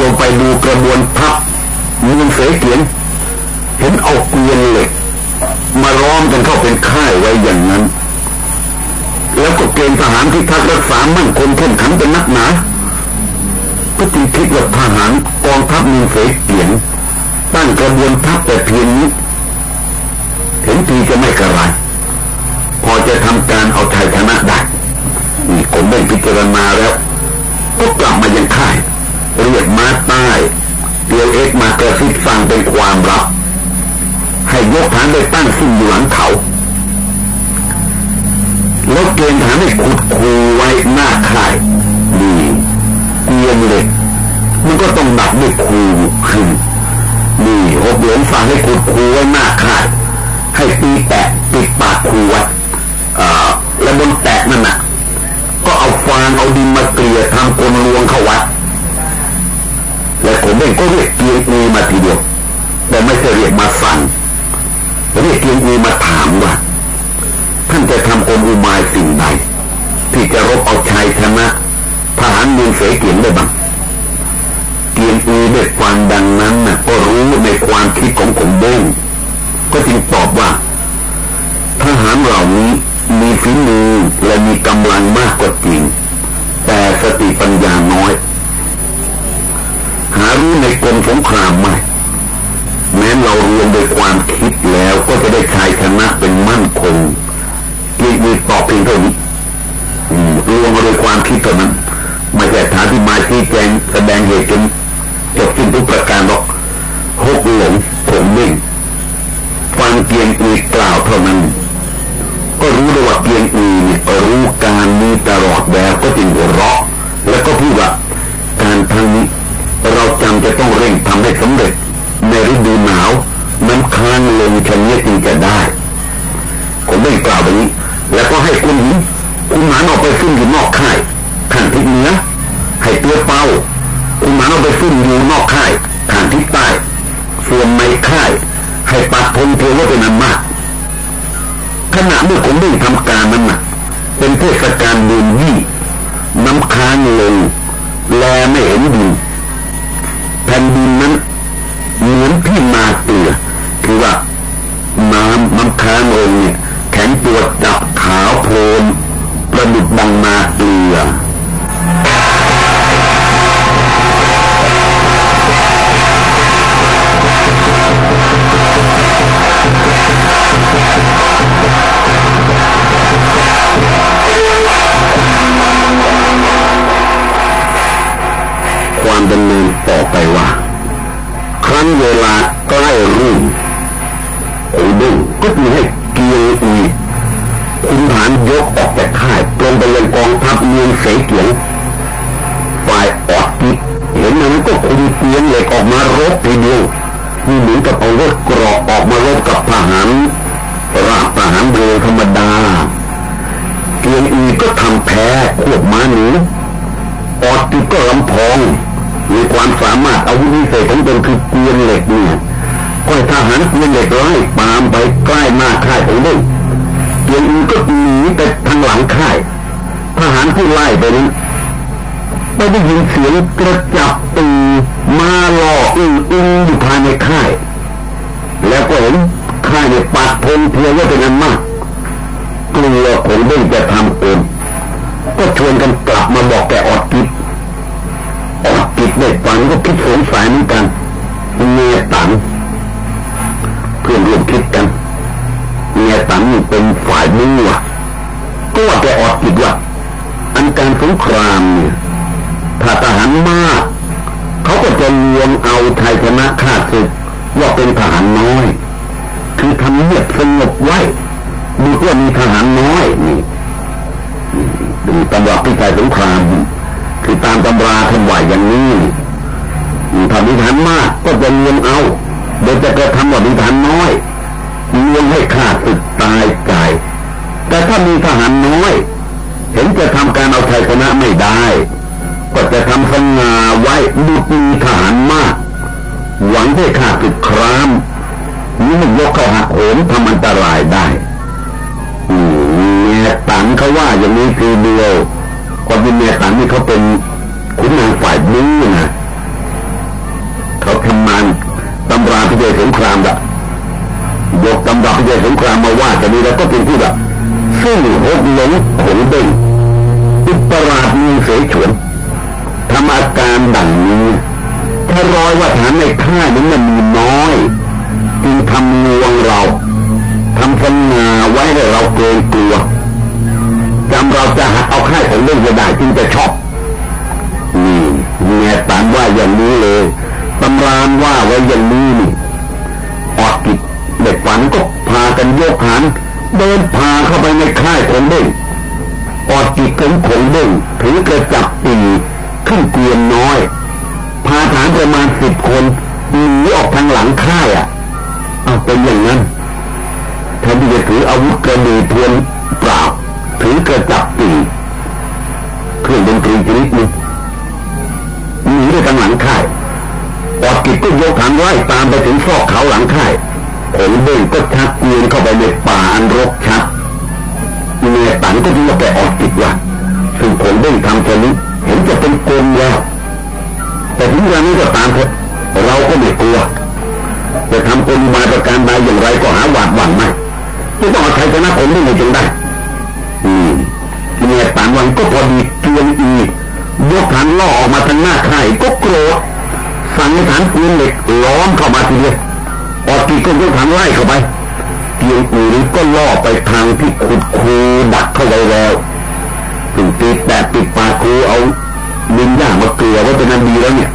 ลงไปดูกระบวนทัพมือเสเกียนเห็นเอาเกวียนเหล็กมาร้อมกันเข้าเป็นค่ายไว้อย่างนั้น แล้วก็เกณฑ์ทหารที่ทักรักษามั่นคงเข้มขังเป็นนักหนาก็จึงคิดว่าทหารกองทัพมือเสเกียนตั้งกระบวนทัพแต่เพียงนี้เห็นทีจะไม่กระไรพอจะทำการเอาชัยชนะได้นี่ผมได้พิจารณาแล้ว ก็กลับมายังค่าย เรียกมาใต้เตียวเอ็กมากระซิบฟังเป็นความลับให้ยกฐานไปตั้งขึ้นอยู่หลังเขาแล้วเกณฑ์ฐานให้ขุดคูไว้หน้าค่ายนี่เกียงเหล็กมันก็ต้องดับด้วยคูขึ้นนี่หกเหรียญฟังให้ขุดคูไว้หน้าค่ายให้ตีแตะปิดปากคูไว้และบนแตะนั่นน่ะ ก็เอาฟางเอาดินมาเกลี่ยทำกลลวงเข้าวัด และผมเองก็เรียกเกียงอีมาทีเดียวแต่ไม่ใช่เรียกมาสั่งเรียกเกียงอีมาถามว่าท่านจะทำกลอุบายสิ่งใดที่จะรบเอาชัยชนะทหารเมืองเสเกียงได้บ้างเกียงอีได้ฟังดังนั้นนะก็รู้ในความคิดของผมเบ้งก็จึงตอบว่าทหารเหล่านี้มีฝีมือและมีกำลังมากกว่าจริง แต่สติปัญญาน้อย หารู้ในกลสงครามไม่แม้เราเรียนโดยความคิดแล้วก็จะได้ชัยชนะเป็นมั่นคงกีมีตอบเพียงเท่านี้รวมมาโดยความคิดเท่านั้นไม่ใช่ฐานที่มาชี้แจงแสดงเหตุจนจบสิ้นทุกประการหรอกหกหลงผมนิ่งฟังเกียงอีกล่าวเท่านั้นก็รู้ได้ว่าเกียงอีเนี่ยรู้การนี้ตลอดแล้วก็จึงหัวเราะแล้วก็พูดว่า กลัวคงเด้จะทำเองก็ชวนกันกลับมาบอกแกออดกิจออดกิจเด็กฟังก็คิดสงสัยเหมือนกันเมียตันเพื่อนร่วมคิดกันเมียตันเป็นฝ่ายมั่วก็ว่าแกออดกิจว่าอันการสงครามเนี่ยถ้าทหารมากเขาก็จะลวงเอาไทยชนะข้าศึกว่าเป็นทหารน้อย คือทำเงียบสงบไว้ ดูว่ามีทหารน้อยนี่ดูตำราพิจัยสงคราม คือตามตำราท่านว่าอย่างนี้ถ้ามีทหารมากก็จะเลวงเอา โดยจะกระทำว่ามีทหารน้อยเลวงให้ข้าศึกตายกาย แต่ถ้ามีทหารน้อย เห็นจะทำการเอาชัยชนะไม่ได้ ก็จะทำสง่าไว้ดุจมีทหารมาก หวังให้ข้าศึกครามนี่มันยกเข้าหักโหมทำอันตรายได้ เมียตันเขาว่าอย่างนี้คือเดียวความเป็นเมียตันนี่เขาเป็นขุนนางฝ่ายนี้นะเขาทำงานตำราพิเศษสงครามละยกตำราพิเศษสงครามมาว่าจะนี้แล้วก็เป็นผู้แบบซึ่งหกหลงขนเด้งอุปราชมีเสฉวนทำอาการดังนี้ถ้ารอยว่าฐานในค่ายนั้นมันมีน้อยจึงทำลวงเรา ทำสัญญาไว้ให้เราเกรงกลัวจำเราจะหักเอาค่ายของเรื่องจะได้จึงจะชอบนี่เมียตานว่าอย่างนี้เลยตำรานว่าไว้อย่างนี้นี่ออกกิจเด็กฝันก็พากันโยกหันเดินพาเข้าไปในค่ายของเด้งออกกิจของขงเด้งถือกระจับตีขึ้นเกวียนน้อย พาฐานประมาณสิบคนหนีออกทางหลังค่ายอะเอาเป็นอย่างนั้น นที่จะถืออาวุธกระดีเพียนเปล่าถือกระจับตีเครื่องดนตรีชนิดนึงหนีไปทางหลังค่ายออกกิจก็ยกฐานไล่ตามไปถึงซอกเขาหลังค่ายผงเบ่งก็ชักเกวียนเข้าไปในป่าอันรกชัดเมียตันก็ที่ว่าแกออกกิจว่าซึ่งผงเบ่งทำแค่นี้เห็นจะเป็นโกงแล้ว แต่ถึงอย่างนี้ก็ตามเถอะเราก็ไม่กลัวจะทำกลมาประการใดอย่างไรก็หาหวาดหวั่นไม่ จะต้องเอาชัยชนะผมได้ไงจึงได้ อืมเนี่ยตามวันก็พอดีเกียงอียกฐานล่อออกมาทางหน้าค่ายก็โกรธสั่งให้ฐานปืนเหล็กล้อมเข้ามาทีเดียวออกกีก็ยกฐานไล่เข้าไปเกียงอีนี้ก็ล่อไปทางที่ขุดคูดักเข้าไว้แล้วถึงติดแบบปิดปากคูเอาดินหย่ามาเกลือว่าเป็นนันดีแล้วเนี่ย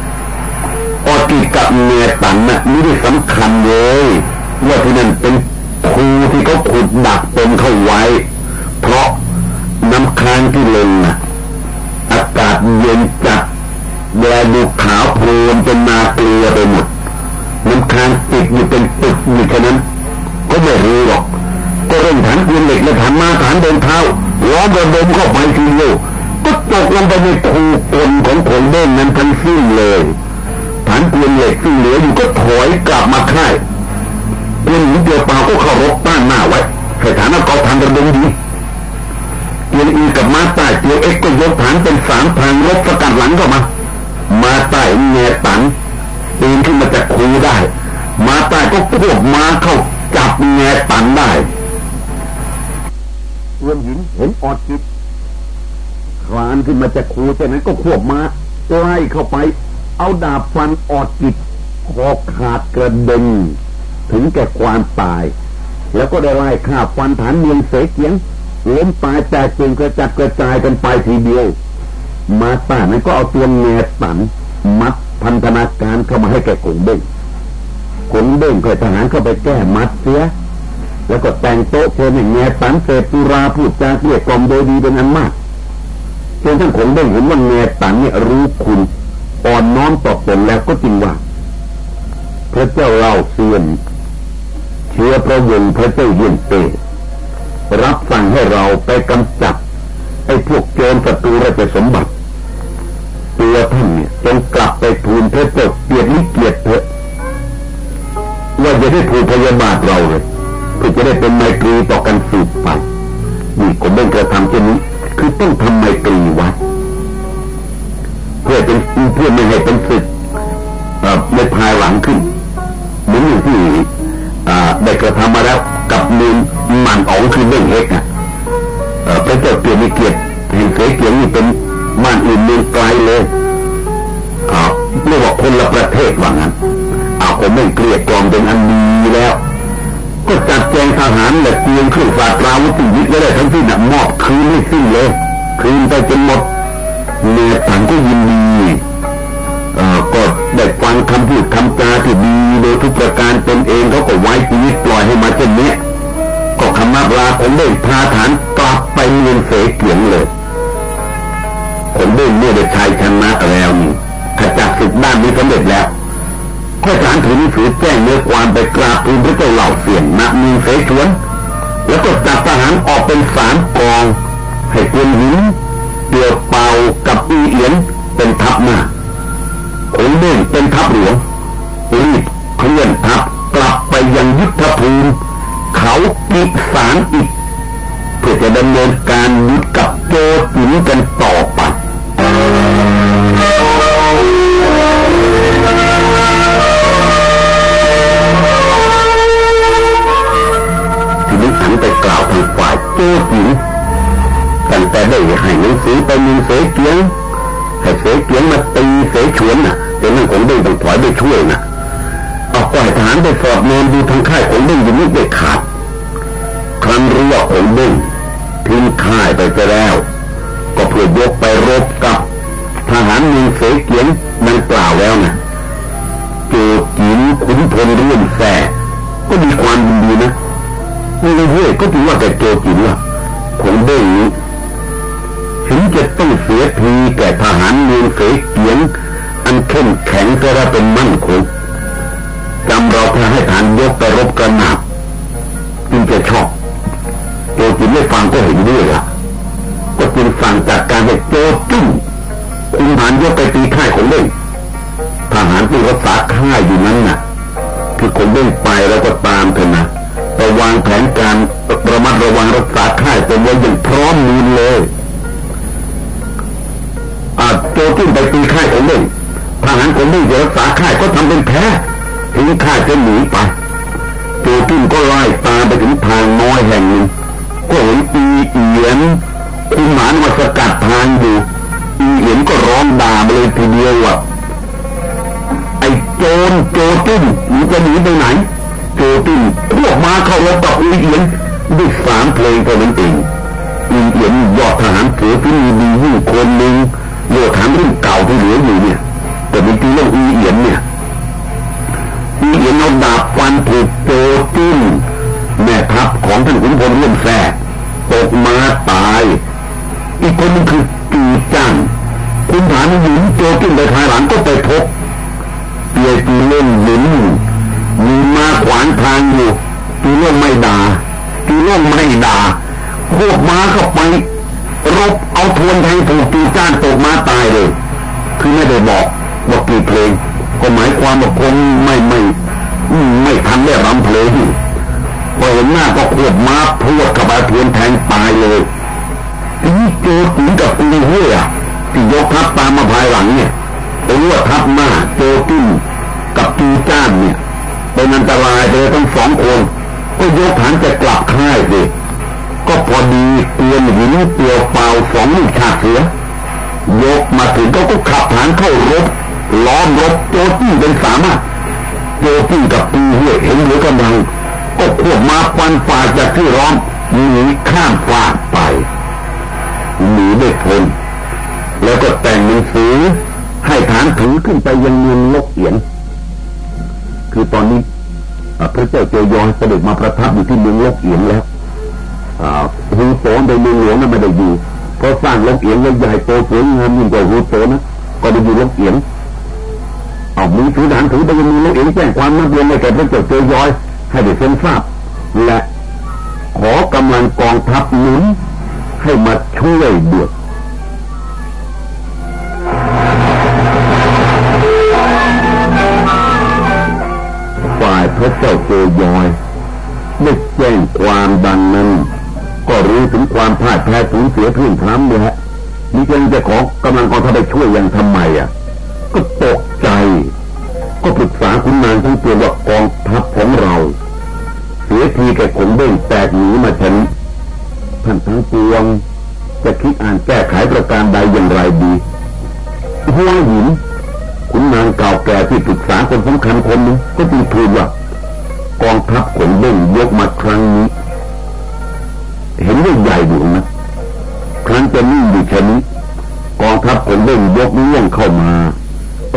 ออติกับเมียตันน่ะไม่ได้สำคัญเลยว่าที่นั่นเป็น คูที่เขาขุดดักตนเข้าไว้ เพราะน้ำค้างที่ลงน่ะอากาศเย็นจัดแดดดูขาวโพลนเป็นนาเกลือไปหมดน้ำค้างติดอยู่เป็นตึกอยู่แค่นั้น ก็ไม่รู้หรอก ก็เร่งฐานปืนเหล็กและฐานมาฐานเดินเท้าล้อมระดมเข้าไปทีเดียวก็ตกลงไปในคูกลของผงเด้งนั้นทั้งสิ้นเลย ฐานปืนเหล็กที่เหลืออยู่ก็ถอยกลับมาค่าย ปืนหินเดียวเปล่าก็เขารบต้านหน้าไว้สถานะกอทันระดมดีเกียนอีกับมาใต้เกียวเอ็กก็ยกฐานเป็นสามทางรบสกัดหลังเข้ามา มาใต้เงตันปีนขึ้นมาจากคูได้ มาใต้ก็ควบมาเข้าจับแงตันได้เอื้อมหินเห็นออดจิตคลานขึ้นมาจากคูจากนั้นก็ควบมาใกล้เข้าไป เอาดาบฟันออดจิตคอขาดกระเด็น ถึงแก่ความตาย แล้วก็ได้ไล่ฆ่าฟันฐานเมียงเสเกียงล้มตายแต่เจิงกระจัดกระจายกันไปทีเดียว มาต้านั้นก็เอาตัวแงสันมัดพันธนาการเข้ามาให้แก่กงเบ้งกงเบ้งเพื่อทหารเข้าไปแก้มัดเสีย แล้วก็แต่งโต๊ะเชิญให้แงสันเสพตุราพูดจาเกลี้ยกล่อมโดยดีเป็นอันมากจนท่านขงเบ้งเห็นว่าแงสันเนี่ยรู้คุณอ่อนน้อมต่อตนแล้วก็จริงว่าพระเจ้าเล่าเซียน เชื้อพระวงพระเจ้าเยี่ยนเตรับสั่งให้เราไปกำจัดไอ้พวกโจรศัตรูราชสมบัติ ตัวท่านเนี่ยจงกลับไปทูลพระเจ้าเกียรติเกียรติเถอะว่าจะได้ถูกพยาบาทเราเลยเพื่อจะได้เป็นไมตรีต่อกันสืบไปนี่ผมเบ่งกระทำเช่นนี้ คือต้องทำไมตรีไว้เพื่อเป็นเพื่อไม่ให้เป็นศึกในภายหลังขึ้นเหมือนอย่างที่ ได้กระทำมาแล้วกับมือมันอ๋องคือเบ่งเฮกอะพระเจ้าเปลี่ยนเกียรติเห็นเสยเกียรตินี่เป็นบ้านอื่นเมืองไกลเลยเรียกว่าคนละประเทศว่างั้นเอาผมไม่เกลียดกอมเป็นอันดีแล้ว ก็จัดแจงทหารและเตรียมเครื่องฝาตราวุธยึดได้ทั้งที่นมอบคืนไม่สิ้นเลยคืนไปจนหมดเนื้อถังก็ยินดีเอ่อก็ ได้ฟังคำพูดคำจาที่ดีโดยทุกประการตนเองเขาก็ไว้ชีวิตปล่อยให้มาเช่นนี้ก็คำนับลาผมได้พาฐานกลับไปเมืองเสเกียงเลยผมได้เมื่อได้ชัยชนะแล้วนี่ขจัดศึกด้านนี้สำเร็จแล้วข้อสารถือหนังสือแจ้งเนื้อความไปกราบทูลพระเจ้าเหล่าเสียนณเมืองเสฉวน แล้วก็จัดทหารออกเป็นสามกองให้เกวนหินเตียวเป่ากับอีเอียนเป็นทัพมาขนเบ่งเป็น ทัพหลวงรีบเคลื่อนทัพกลับไปยังยุทธภูมิเขากิสารอีกเพื่อจะดำเนินการยุดกับโจตินกัน เอียนยอดทหารเสือที่มีดียิ่งคนหนึ่งโยฐานรุ่นเก่าที่เหลืออยู่เนี่ย แต่เป็นที่เรื่องอีเอียนเนี่ยอีเอียนเอาดาบฟันถูกโจจุ้งแม่ทัพของท่านขุนพลเลื่อมแฝตกมาตาย อีกคนนึงคือจูจ้างคุณฐานหญิงโจจุ้งไปภายหลังก็ไปพบเปียตีเล่นหญินมีมาขวางทางอยู่ตีเล่นไม่ด่าตีเล่นไม่ด่า พวกม้าเข้าไป รบเอาทวนแทงถูกตีจ้านตกม้าตายเลย คือไม่ได้บอกว่ากี่เพลง ก็หมายความว่าคงไม่ไม่ไม่ทันได้รำเพลงพอเห็นหน้าก็ขวบม้าพวดกับอาทวนแทงตายเลยทีนี้โจถึงกับปีเฮียที่ยกทัพตามมาภายหลังเนี่ยเป็นว่าทัพหน้าโจติ้นกับตีจ้านเนี่ยเป็นอันตรายเลยทั้งสองคนก็ยกฐานจะกลับค่ายสิ ก็พอดีเตียนหินเตียวเปล่าสองลูกชาเสือยกมาถึงก็ก็ขับฐานเข้ารบล้อมรบโจตี้เป็นสามารถโจตี้กับปีเฮียเห็นเหลือกำลังก็ควบมาฟันฝ่าจากที่ร้อมหนีข้ามฟากไปหนีได้พ้นแล้วก็แต่งหนังสือให้ฐานถือขึ้นไปยังเมืองลกเอียน คือตอนนี้พระเจ้าเจยอนเสด็จมาประทับอยู่ที่เมืองลกเอียนแล้ว ฮูโตนในเมืองหลวงนั้นไม่ได้อยู่เพราะสร้างลกเอียนแล้วใหญ่โตสวยงามยิ่งกว่าฮูโตนะก็ได้อยู่ลกเอียนเอามือถือดานถือไปยังมือแล้วเอียงแจ้งความนักเรียนในแก่พระเจ้าเจยอย ให้ได้เซ็นทราบและขอกำลังกองทัพหนุนให้มาช่วยด้วยฝ่ายพระเจ้าเจยอยได้แจ้งความดังนั้น ก็รู้ถึงความพลาดแพ้สูญเสียพื้นพล้ำเลยฮะมีเพียงจะขอกำลังกองทัพไปช่วยยังทำไมอะ ก็ตกใจ ก็ปรึกษาคุณนางทั้งตัวว่ากองทัพของเรา เสียทีแก่ขนเบ้งแตกหนีมาฉันท่านทั้งปวงจะคิดอ่านแก้ไขประการใดอย่างไรดีหัวหินคุณนางเก่าแก่ที่ปรึกษาคนสำคัญคนนึงก็จึงทูลว่ากองทัพขนเบ้งยกมาครั้งนี้ เห็นว่าใหญ่ดูนะครั้งจะนิ่งอยู่เช่นี้กองทัพขนเบ้งยกเลื่องเข้ามา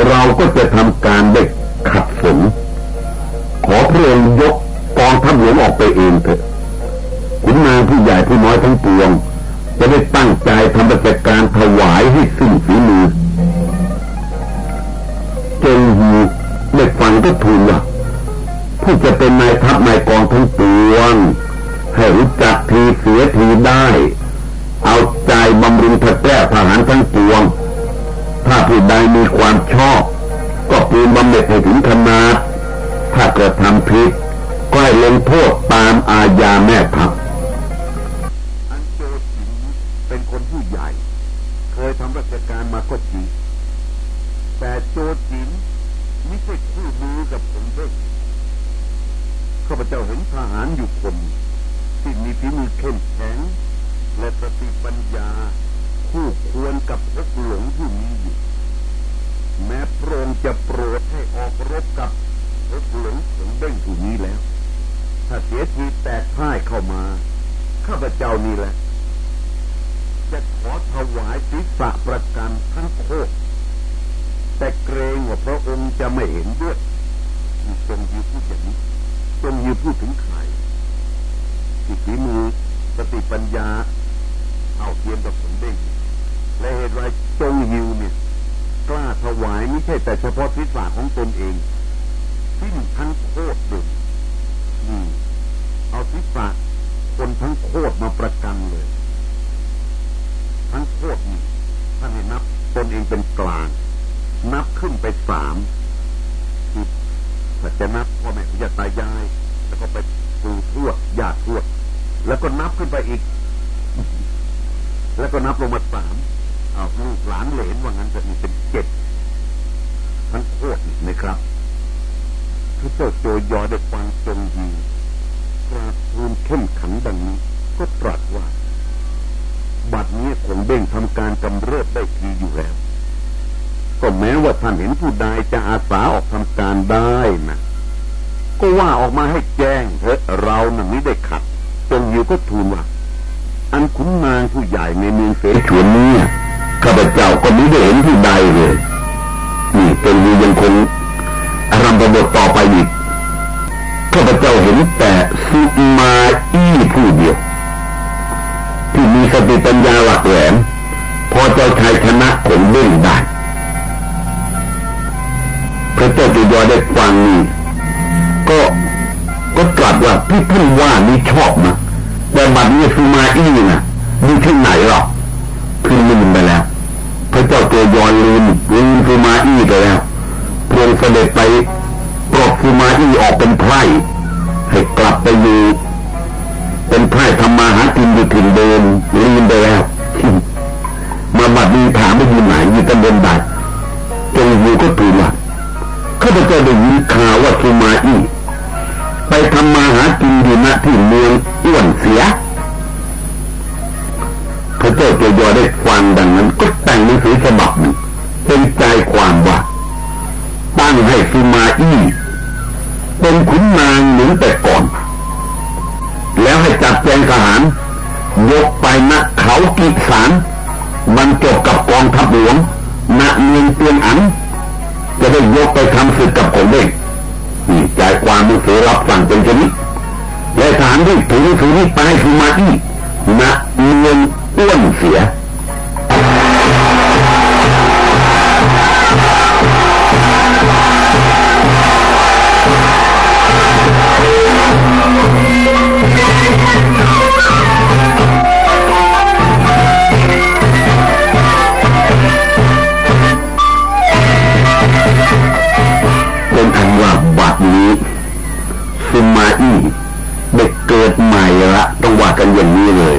เราก็จะทำการได้ขัดฝนขอพระองค์ยกกองทัพหลวงออกไปเองเถอะขุนนางผู้ใหญ่ผู้น้อยทั้งปวง จะได้ตั้งใจทำราชการถวายให้สิ้นฝีมือเจงฮีได้ฟังก็ทูลว่าผู้จะเป็นนายทัพนายกองทั้งปวง ให้รู้จักทีเสียทีได้ เอาใจบำรุงพระแก้ทหารทั้งปวง ถ้าผู้ใดมีความชอบ ก็ปูนบำเหน็จให้ถึงขนาดถ้าเกิดทำผิดก็ให้ลงโทษตามอาญาแม่ทัพอันโจจินเป็นคนผู้ใหญ่ เคยทำราชการมาก็จริงแต่โจจินไม่ใช่คู่มือกับผมด้วยข้าพเจ้าเห็นทหารอยู่คน ที่มีฝีมือเข้มแข็งและสติปัญญา คู่ควรกับพกหลงที่มีอยู่แม้พระองค์จะโปรดให้ออกรบกับพกหลงถึงเด้งผู้นี้แล้ว ถ้าเสียทีแตกพ่ายเข้ามา ข้าพเจ้านี่แหละ จะขอถวายศีรษะประกันทั้งโคตแต่เกรงว่าพระองค์จะไม่เห็นด้วยทรงยืพูดอย่างนี้ทรงยืพูดถึงใคร ที่ฝีมือสติปัญญาเอาเทียมกับสมเด็จและเหตุไรจงยิวเนี่ยกล้าถวายไม่ใช่แต่เฉพาะศีรษะของตนเองสิ้นทั้งโคตรเลยนี่เอาศีรษะคนทั้งโคตรมาประกันเลย ทั้งโคตรนี่ท่านให้นับตนเองเป็นกลาง นับขึ้นไปสามถ้าจะนับพ่อแม่ญาติตายาย แล้วก็ไปปู่ทวดญาติทวด แล้วก็นับขึ้นไปอีก แล้วก็นับลงมาสามเอาลูกหลานเหลนว่างั้นจะมีเป็นเจ็ดทั้งโคตรนะครับพระเจ้าโจยอได้ฟังจงยีกราบทูลเข้มขันดังนี้ ก็ตรัสว่า บัดนี้คงเบ่งทำการกำเริบได้ทีอยู่แล้ว ก็แม้ว่าท่านเห็นผู้ใดจะอาสาออกทำการได้นะก็ว่าออกมาให้แจ้งเถอะเราน่ะไม่ได้ขัด จงอยู่ก็ทูลว่า อันขุนนางผู้ใหญ่ในเมืองเสฉวนนี้ข้าพเจ้าก็ไม่ได้เห็นผู้ใดเลยนี่เป็นอยู่ยังคงอารมณ์บทต่อไปอีกข้าพเจ้าเห็นแต่สุมาอี้ผู้เดียว ที่มีสติปัญญาหลักแหลมพอเจ้าชายชนะขนเล่นได้พระเจ้าจุยอได้ฟังนี่ก็ ตรัสว่าที่ท่านว่านี่ชอบนะแต่บัดนี้ฟูมาอี้นะมีที่ไหนหรอกคือลืมไปแล้ว พระเจ้าตัวยอนลืมลืมฟูมาอี้ไปแล้วเพียงเสด็จไปปลดฟูมาอี้ออกเป็นไพร่ให้กลับไปอยู่เป็นไพร่ทำมาหากินอยู่ถิ่นเดิมลืมไปแล้วมาบัดนี้ถามไม่อยู่ไหนอยู่ตำบลใดจงอยู่ก็ถูกว่าข้าพเจ้าได้ยินข่าวว่าสุมาอี้ ไปทำมาหากินอยู่ณที่เมืองอ้วนเสีย พระเจ้าจะยอได้ฟังดังนั้นก็แต่งหนังสือฉบับหนึ่งเป็นใจความว่าตั้งให้สุมาอี้เป็นขุนนางเหมือนแต่ก่อน แล้วให้จับแจงทหาร ยกไปณเขากิสารบรรจบกับกองทัพหลวงณเมืองเตียงอัน จะได้ยกไปทำศึกกับคนเด้งนี่ ใจความมือสือรับสั่งเป็นชนิดและฐานที่ถึงถึงนี้ไปคือมาอีณเมืองอ้วนเสียายละต้องว่ากันอย่างนี้เลย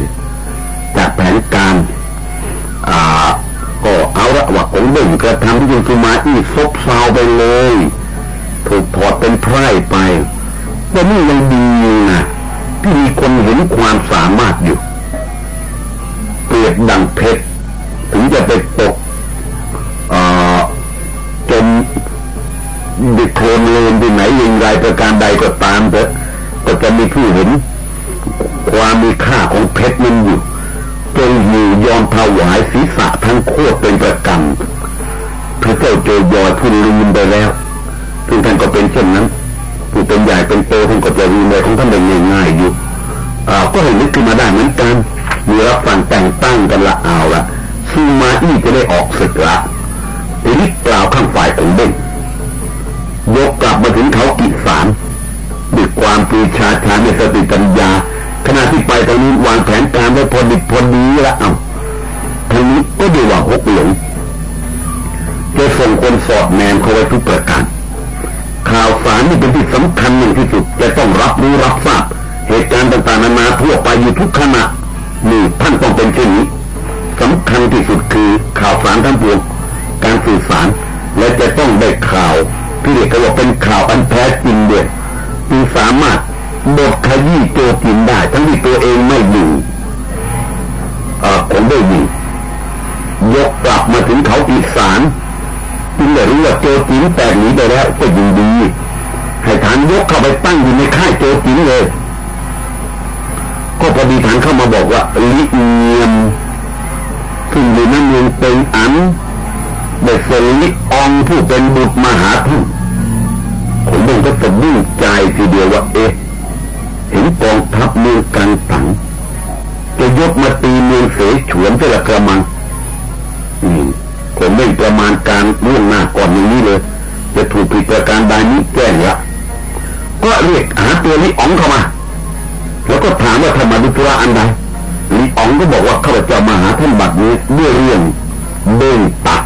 จากแผนการอ่าก็เอาละว่าของเบ่งกระทำที่คุณสุมาอี้ซบเซาไปเลย ถูกถอดเป็นไพร่ไปแต่นี่ยังดี ซูมาอี้จะได้ออกศึกละทีนี้กล่าวข้างฝ่ายของเบ้งยกกลับมาถึงเขากิสารด้วยความปีชาชาในสติปัญญาขณะที่ไปตอนนี้วางแผนการไว้พอดิบพอดีละเอาทางนี้ก็ดีว่าหกหลงจะส่งคนสอดแนมเขาไว้ทุกประการข่าวสารนี่เป็นที่สำคัญหนึ่งที่สุดจะต้องรับรู้รับทราบเหตุการณ์ต่างๆนานาทั่วไปอยู่ทุกขณะนี่ท่านต้องเป็นเช่นนี้ สำคัญที่สุดคือข่าวสารทั้งปวงการสื่อสาร และจะต้องได้ข่าวที่เรียกว่าเป็นข่าวอันแท้จริงด้วยที่สามารถบดขยี้โจกินได้ ทั้งที่ตัวเองไม่อยู่ผมได้ยินยกกลับมาถึงเขาอีสานจึงได้รู้ว่าโจจินแตกหนีไปแล้วก็ยินดี ให้ฐานยกเข้าไปตั้งอยู่ในค่ายโจจินเลย ก็พอดีฐานเข้ามาบอกว่าลิเนียม ซึ่งอยู่นั้นเมืองเป็นอันได้เสลิองผู้เป็นบุตรมหาท่านผมเองก็จะดิ้งใจทีเดียวว่าเอ๊ะเห็นกองทัพเมืองกันตังจะยกมาตีเมืองเสฉวนเพื่อกระมังอืมผมไม่ประมาณการล่วงหน้าก่อนอย่างนี้เลย จะถูกผิดประการใดนี้แจ้ละก็เรียกหาตัวลิอ๋องเข้ามา แล้วก็ถามว่าทำมาดุธุระอันใด ลีอ๋องก็บอกว่าข้าพเจ้ามาหาท่านบัดนี้ด้วยเรื่องเบ่งตัก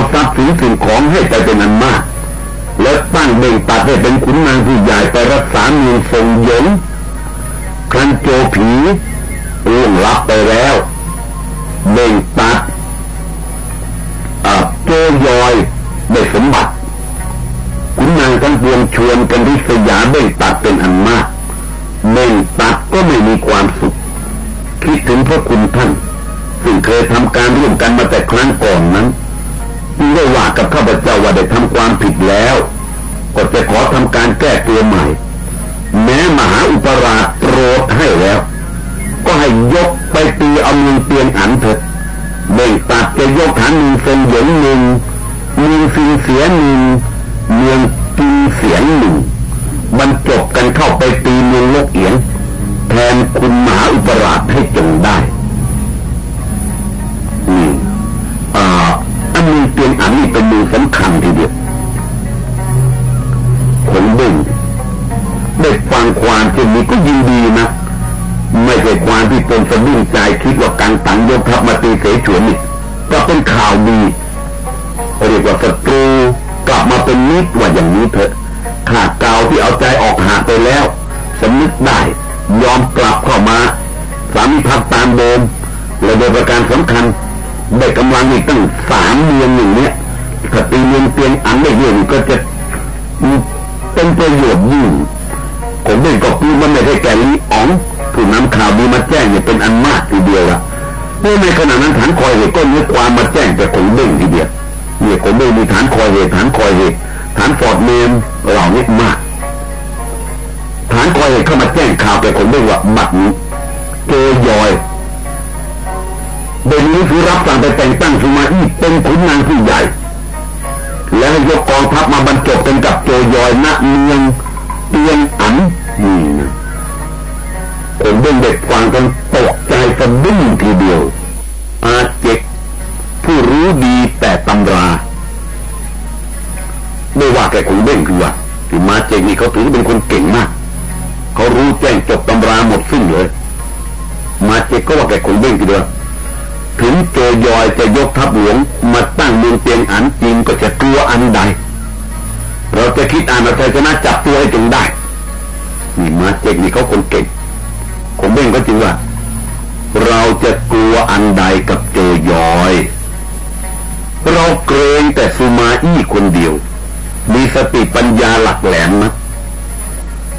เอาทรัพย์สินสิ่งของให้ไปเป็นอันมาก และตั้งเบ่งตัดให้เป็นขุนนางที่ใหญ่ไปรักษาเมืองทรงยงครั้นโจผีล่วงลับไปแล้วเบ่งตัดโจยอยได้สมบัติขุนนางทั้งปวงชวนกันที่สยาเบ่งตัดเป็นอันมากเบ่งตัดก็ไม่มีความสุข คิดถึงพระคุณท่านซึ่งเคยทำการร่วมกันมาแต่ครั้งก่อนนั้น กับข้าพเจ้าว่าได้ทำความผิดแล้ว ก็จะขอทำการแก้ตัวใหม่ แม้มหาอุปราชโปรดให้แล้ว ก็ให้ยกไปตีเอามือเตียงอันเถิดเบ่งตัดจะยกฐานมือเป็นหยงหนึ่งมือฟิงเสียหนึ่งเมืองตีเสียงหนึ่งบรรจบกันเข้าไปตีเมืองลกเอียงแทนคุณมหาอุปราชให้จงได้ ปียงอันนี้เป็นมือสำคัญทีเดียวคนดึงได้ฟังความเช่นนี้ก็ยินดีนะ ไม่ใช่ความที่ตนสะดุ้งใจคิดว่าการตังยกทัพมาตีเสฉวนนี่ก็เป็นข่าวดีเรียกว่าศัตรูกลับมาเป็นมิตรว่าอย่างนี้เถอะขาดเกาที่เอาใจออกหาไปแล้วสำนึกได้ ยอมกลับเข้ามา สามีพักตามเดิมและโดยประการสำคัญ ได้กำลังอีกตั้งสามเมืองอย่างเนี้ยถ้าตีเมืองเตียงอันได้เยอะก็จะเป็นประโยชน์ยิ่งผมเองก็พูดว่าไม่ได้แก่ลีอ๋องผู้นำข่าวดีมาแจ้งเนี่ยเป็นอันมากทีเดียวละเมื่อในขณะนั้นฐานคอยเหตุก็มีความมาแจ้งแต่คงเด้งทีเดียวเนี่ยผมไม่มีฐานคอยเหตุฐานคอยเหตุฐานฟอร์ดเมมเหล่านี้มากฐานคอยเหตุเข้ามาแจ้งข่าวแก่ผมด้วยว่าบัตรนี้เจยอย เดนนี้คือรับสั่งไปแต่งตั้งสุมาอี้เป็นขุนนางผู้ใหญ่ แล้วยกกองทัพมาบรรจบกันกับโจยอยณเมืองเตียงอันนี่นะผมเด็กฟังกันตกใจสะดุ้งทีเดียวอดีแต่ตำราไม่ว่าแกคงเบ่งคือว่าที่มาเจงนี่เขาถือเป็นคนเก่งมาก เขารู้แจ้งจบตำราหมดสิ้นเลย มาเจงก็ว่าแกคงเบ่งทีเดียว ถึงโจยอยจะยกทัพหลวงมาตั้งเมืองเตียงอันจริงก็จะกลัวอันใด เราจะคิดอ่านเราจะนะจับตัวให้จงได้ นี่มาเจกนี่เขาคนเก่งผมเบ่งก็จริงว่า เราจะกลัวอันใดกับโจยอย เราเกรงแต่สุมาอี้คนเดียว มีสติปัญญาหลักแหลมนะ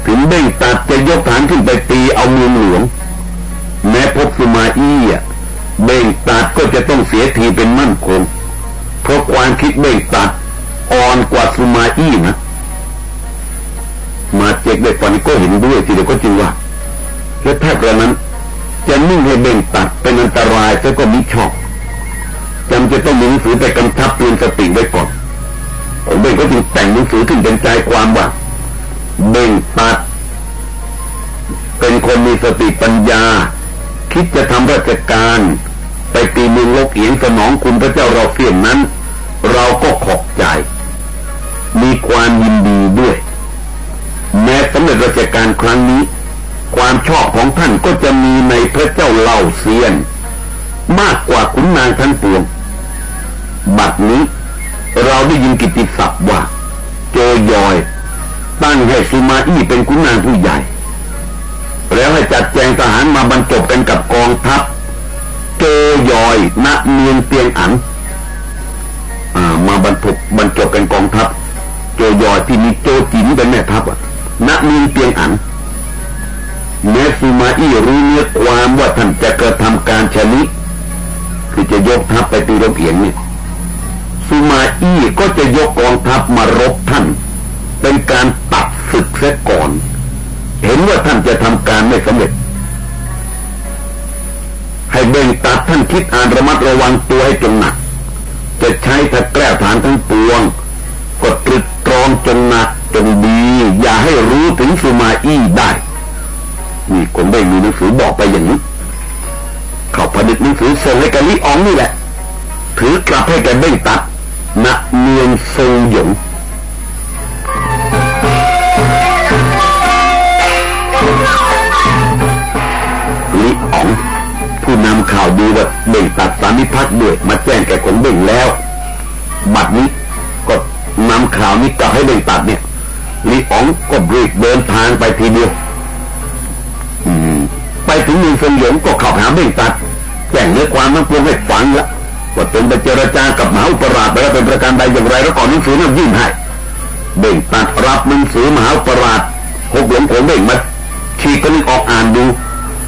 ถึงเบ่งตัดจะยกฐานขึ้นไปตีเอาเมืองหลวงแม้พบสุมาอี้อะ เบ่งตัดก็จะต้องเสียทีเป็นมั่นคง เพราะความคิดเบ่งตัดอ่อนกว่าสุมาอี้นะ มาเจกเด็กปานี้ก็เห็นด้วยทีเดียวก็จริงว่าและถ้ากระนั้น จะนิ่งให้เบ่งตัดเป็นอันตรายซะก็มิชอบจำจะต้องมีหนังสือไปกำชับเตือนสติไว้ก่อนผมเบ่งก็จึงแต่งหนังสือขึ้นเป็นใจความว่าเบ่งตัด เป็นคนมีสติปัญญา คิดจะทำราชการ ไปตีเมืองลกเอียงสนองคุณพระเจ้าเราเฟียนนั้น เราก็ขอบใจ มีความยินดีด้วย แม้สำเร็จราชการครั้งนี้ ความชอบของท่านก็จะมีในพระเจ้าเล่าเซียน มากกว่าขุนนางทั้งปวงบัดนี้เราได้ยินกิตติศัพท์ว่า โจยอย ตั้งให้สุมาอี้เป็นขุนนางผู้ใหญ่ แล้วให้จัดแจงทหารมาบรรจบกันกับกองทัพ ยอย ณ เมืองเตียงอันมาบรรทุกบรรจบกันกองทัพ โจยอยที่มีโจจินเป็นแม่ทัพณ เมืองเตียงอันแม้สุมาอี้รู้เนื้อความว่าท่านจะกระทำการชนิคือจะยกทัพไปตีรบเอียงเนี่ยสุมาอี้ก็จะยกกองทัพมารบท่าน เป็นการตัดศึกเสียก่อน เห็นว่าท่านจะทำการไม่สำเร็จ ให้เบ่งตัดท่านคิดอ่านระมัดระวังตัวให้จงหนัก จะใช้ถ้าแกล้ฐานทั้งปวงก็ตรึกตรองจงหนักจงดี อย่าให้รู้ถึงสุมาอี้ได้นี่คนได้มีหนังสือบอกไปอย่างนี้เขาผลิตหนังสือส่งให้กับลิอองนี่แหละ ถือกลับให้แกเบ่งตัดณเมืองเซิงหยง ผู้นำข่าวดีว่าเบ่งตัดสามิพักด้วยมาแจ้งแก่คนเบ่งแล้ว บัดนี้ก็นำข่าวนี้กลับให้เบ่งตัดเนี่ยลิอองก็รีบเดินทางไปทีเดียวไปถึงเมืองเซิงหยงก็เข้าหาเบ่งตัดแจ้งเนื้อความนั้งปวงให้ฟังละว่าตนไปเจรจากับมหาอุปราชไปแล้วเป็นประการใดอย่างไรแล้วก่อนหนังสือนั้นยื่นให้เบ่งตัดรับหนังสือมหาอุปราชหกหลงผมเบ่งมาฉีกก็นึกออกอ่านดู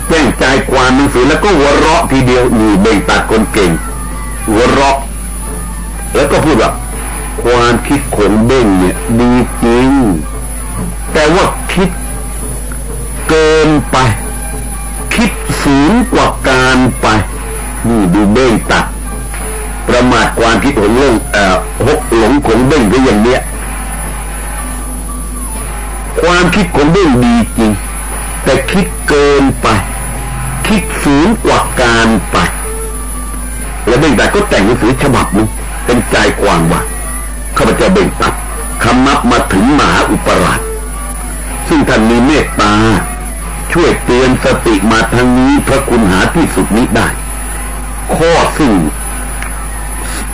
แจ้งใจความหนังสือแล้วก็หัวเราะทีเดียวนี่เบ่งตัดคนเก่ง หัวเราะ แล้วก็พูดว่าความคิดของเบ่งเนี่ยดีจริง แต่ว่าคิดเกินไป คิดสูงกว่าการไป นี่ดูเบ่งตัด ประมาทความคิดของลงเอ่อหกหลงของเบ่งก็อย่างเนี้ยความคิดของเบ่งดีจริง แต่คิดเกินไป คิดสูงกว่าการไปแล้วเบ่งตัดก็แต่งหนังสือฉบับนึงเป็นใจความว่าข้าพเจ้าเบ่งตัดคำนับมาถึงมหาอุปราชซึ่งท่านมีเมตตา ช่วยเตือนสติมาทางนี้พระคุณหาที่สุดนี้ได้ ข้อซึ่ง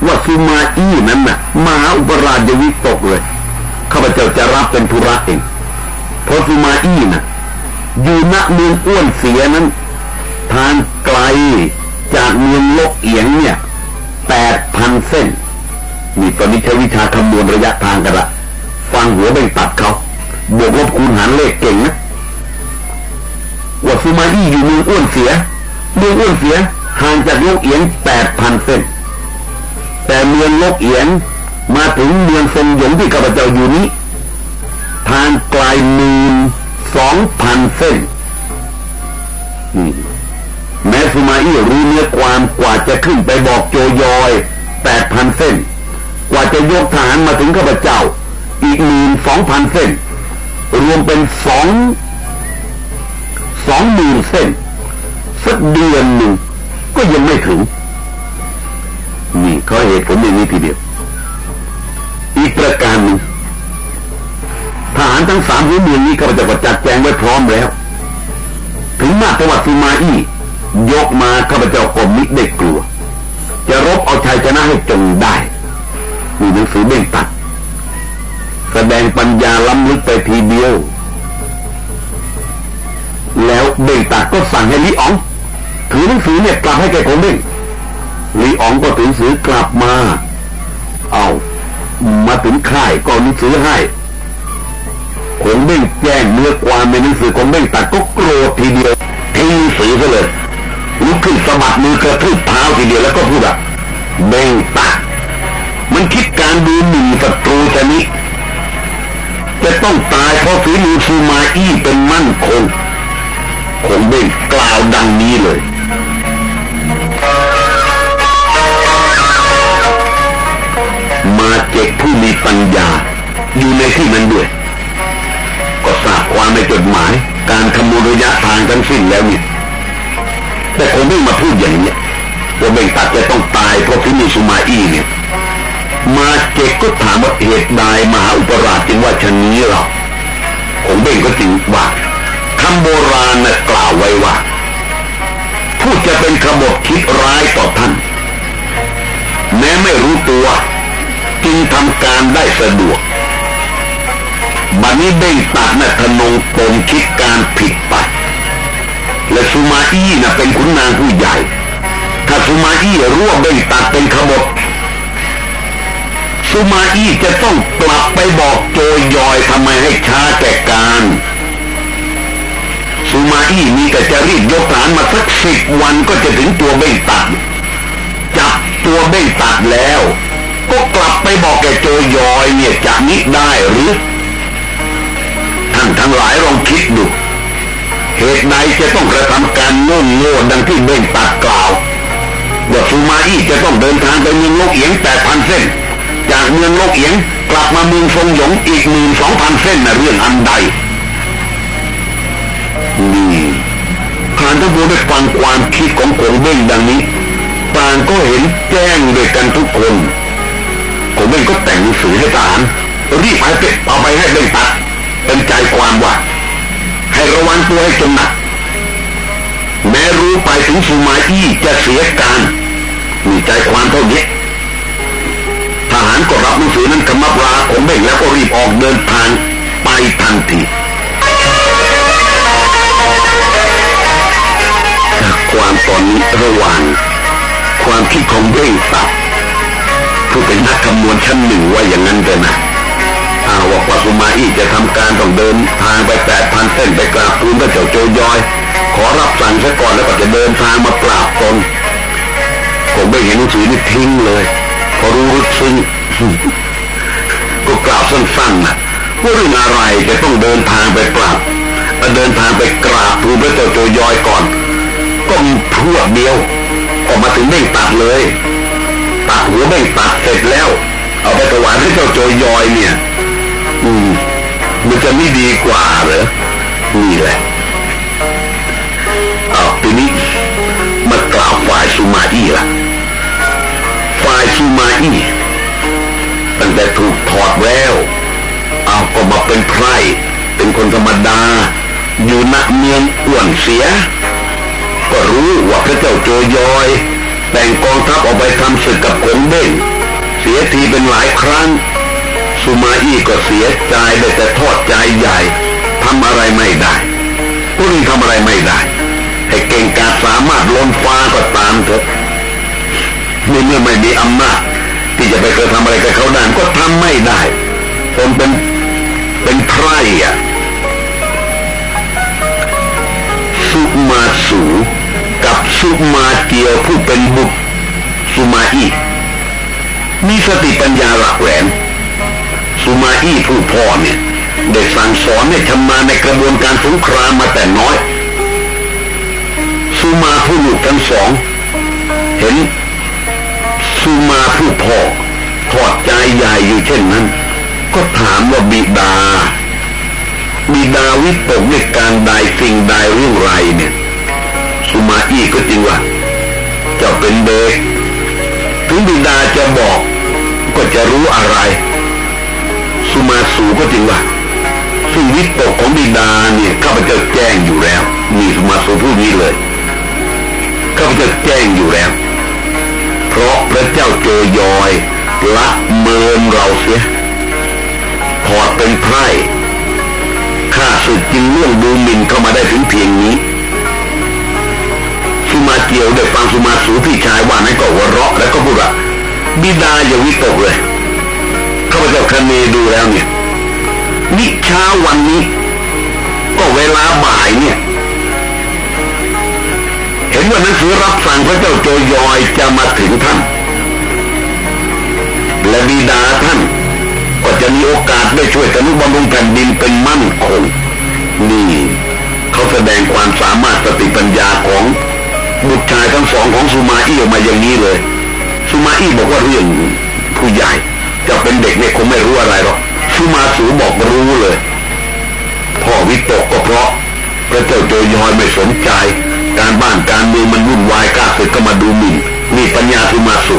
ว่าสุมาอี้นั้นน่ะมหาอุปราชจะวิตกเลยข้าพเจ้าจะรับเป็นธุระเองเพราะสุมาอี้น่ะอยู่ณเมืองอ้วนเสียนั้น ทางไกลจากเมืองลกเอียงเนี่ยแปดพันเส้นนี่ตอนนี้ใช้วิชาคำนวณระยะทางกันละฟังหัวเบ่งตัดเขาบวกลบคูณหารเลขเก่งนะว่าสุมาอี้อยู่เมืองอ้วนเสียเมืองอ้วนเสียห่างจากลกเอียงแปดพันเส้น แต่เมืองลกเอียงมาถึงเมืองทรงหยงที่ข้าพเจ้าอยู่นี้ ทางไกลมืนสองพันเส้นแม้สุมาอี้รู้เนื้อความกว่าจะขึ้นไปบอกโจยอยแปดพันเส้น กว่าจะยกฐานมาถึงข้าพเจ้า อีกหมื่นสองพันเส้น รวมเป็นสองสองหมื่นเส้น สักเดือนหนึ่งก็ยังไม่ถึง นี่เขาเห็นเหตุผลอย่างนี้ทีเดียว อีกประการหนึ่งทหารทั้งสามหัวเมืองนี้ก็จะจัดแจงไว้พร้อมแล้ว ถึงมาตวัดสุมาอี้ ยกมาข้าพเจ้าก็มิได้กลัว จะรบเอาชัยชนะให้จงได้มีหนังสือเบ่งตัด แสดงปัญญาล้ำลึกไปทีเดียว แล้วเบ่งตัดก็สั่งให้ลิออง ถือหนังสือเนี่ยกลับให้แกคงเบ่งลีอ๋องก็ถือหนังสือกลับมา เอามาถึงค่ายก็หนังสือให้คงเบ่งแจ้งเนื้อความในหนังสือของเบ่งตัดก็โกรธทีเดียวทิ้งหนังสือซะเลย ลุกขึ้นสะบัดมือกระทืบเท้าทีเดียวแล้วก็พูดว่าเบ่งตัดมันคิดการดูหมิ่นศัตรูชนิดจะต้องตายเพราะฝีมือซูมาอี้เป็นมั่นคงคงเบ่งกล่าวดังนี้เลยมาเจกผู้มีปัญญา อยู่ในที่นั้นด้วย ก็ทราบความในจดหมาย การคำนวณระยะทางทั้งสิ้นแล้วเนี่ย แต่คงไม่มาพูดอย่างนี้ว่าเบ่งตัดจะต้องตายเพราะที่มีสุมาอี้เนี่ย มาเจ็กก็ถามว่าเหตุใดมหาอุปราชจึงว่าชนนี้เราคงเบ่งก็จริงว่าคำโบราณน่ะกล่าวไว้ว่าผู้จะเป็นขบคิดร้ายต่อท่าน แม้ไม่รู้ตัว จึงทำการได้สะดวกบัดนี้เบ่งตัดนะทนงปมคิดการผิดไป และสุมาอี้นะเป็นขุนนางผู้ใหญ่ ถ้าสุมาอี้รู้ว่าเบ่งตัดเป็นขบฏสุมาอี้จะต้องกลับไปบอกโจยยอยทำไมให้ช้าแก่การสุมาอี้มีแต่จะรีบยกฐานมาสักสิบวันก็จะถึงตัวเบ่งตัดจับตัวเบ่งตัดแล้ว ก็กลับไปบอกแกโจยอยเนี่ยจะนิได้หรือท่านทั้งหลายลองคิดดู เหตุใดจะต้องกระทำการโง่โง่ดังที่เบ่งตัดกล่าวว่าสุมาอี้จะต้องเดินทางไปเมืองโลกเอียงแปดพันเส้น จากเมืองโลกเอียงกลับมาเมืองทรงหยงอีกหมื่นสองพันเส้นนะเรื่องอันใดนี่ทานทั้งหมดได้ฟังความคิดของคงเบ้งดังนี้ต่างก็เห็นแจ้งด้วยกันทุกคนคงเบ้งก็แต่งหนังสือให้ทหารรีบไปเป็ดเอาไปให้เบ้งตัดเป็นใจความว่า ให้ระวังตัวให้จงหนักแม้รู้ไปถึงสุมาอี้จะเสียการมีใจความเท่านี้ทหารก็รับหนังสือนั้นกำมับลาคงเบ้งแล้วก็รีบออกเดินทางไปทันทีความตอนนี้ระหว่างความคิดของเร่งตับผู้เป็นนักคำนวณชั้นหนึ่งว่าอย่างนั้นกันนะาว่าปัสุมาอีจะทำการต้องเดินทางไปแปดพันเส้นไปกราบทูลพระเจ้าโจยอย ขอรับสั่งซะก่อนแล้วก็จะเดินทางมาปราบตนผมไม่เห็นหนังสือนี่ทิ้งเลย พอรู้รึกซึ้งก็กล่าวสั้นๆนะว่าเรื่องอะไรจะต้องเดินทางไปปราบเดินทางไปกราบทูลพระเจ้าโจยอยก่อน ก็มีพวกเดียวออกมาถึงเบ่งตัดเลยตัดหัวเบ่งตัดเสร็จแล้ว เอาไปถวายพระเจ้าโจยอยเนี่ย อืมมันจะไม่ดีกว่าเหรอนี่แหละเอาทีนี้มากล่าวฝ่ายซูมาอี้ละฝ่ายซูมาอี้ตั้งแต่ถูกถอดแล้วเอาก็มาเป็นไพร่เป็นคนธรรมดา อยู่ณเมืองอ้วนเสีย ก็รู้ว่าพระเจ้าโจยอย แต่งกองทัพออกไปทำศึกกับขงเบ้งเสียทีเป็นหลายครั้ง สุมาอี้ก็เสียใจได้แต่ทอดใจใหญ่ทำอะไรไม่ได้พวกนี้ทำอะไรไม่ได้ให้เก่งกาจสามารถล้นฟ้าก็ตามเถอะในเมื่อไม่มีอำนาจที่จะไปเคยทำอะไรกับเขาได้ก็ทำไม่ได้คนเป็นเป็นไพร่อะสุมาสูกับสุมาเกียวผู้เป็นบุตรสุมาอี้มีสติปัญญาหลักแหลม สุมาอี้ผู้พ่อเนี่ยได้สั่งสอนให้ชำนาญในกระบวนการสงครามมาแต่น้อย สุมาผู้ลูกทั้งสอง เห็นสุมาผู้พ่อทอดใจใหญ่อยู่เช่นนั้น ก็ถามว่าบิดา บิดาวิตกในการใดสิ่งใดเรื่องไรเนี่ยสุมาอี้ก็จริงว่าเจ้าเป็นเด็กถึงบิดาจะบอกก็จะรู้อะไร สุมาสูก็จริงว่าซึ่งวิตกของบิดาเนี่ยข้าพเจ้าแจ้งอยู่แล้วมีสุมาสูพูดนี้เลยข้าพเจ้าแจ้งอยู่แล้ว เพราะพระเจ้าโจยอยละเมินเราเสียถอดเป็นไพร่ข้าศึกจึงเรื่องดูหมิ่นเข้ามาได้ถึงเพียงนี้สุมาเกียวได้ฟังสุมาสูพี่ชายว่านั้นก็หัวเราะแล้วก็พูดว่าบิดาอย่าวิตกเลย พเจ้าคเนดูแล้วเนี่ยนี่เช้าวันนี้ ก็เวลาบ่ายเนี่ย เห็นว่าหนังสือรับสั่งพระเจ้าโจยอยจะมาถึงท่าน และบิดาท่าน ก็จะมีโอกาสได้ช่วยตนุบำรุงแผ่นดินเป็นมั่นคงนี่ เขาแสดงความสามารถสติปัญญาของบุตรชายทั้งสองของสุมาอี้ออกมาอย่างนี้เลย สุมาอี้บอกว่าเรื่องผู้ใหญ่ จะเป็นเด็กเนี่ยคงไม่รู้อะไรหรอกสุมาสูบอกรู้เลย พ่อวิตกก็เพราะพระเจ้าโจยอยไม่สนใจ การบ้านการเมืองมันวุ่นวายกล้าศึกก็มาดูหมิ่นนี่ปัญญาสุมาสู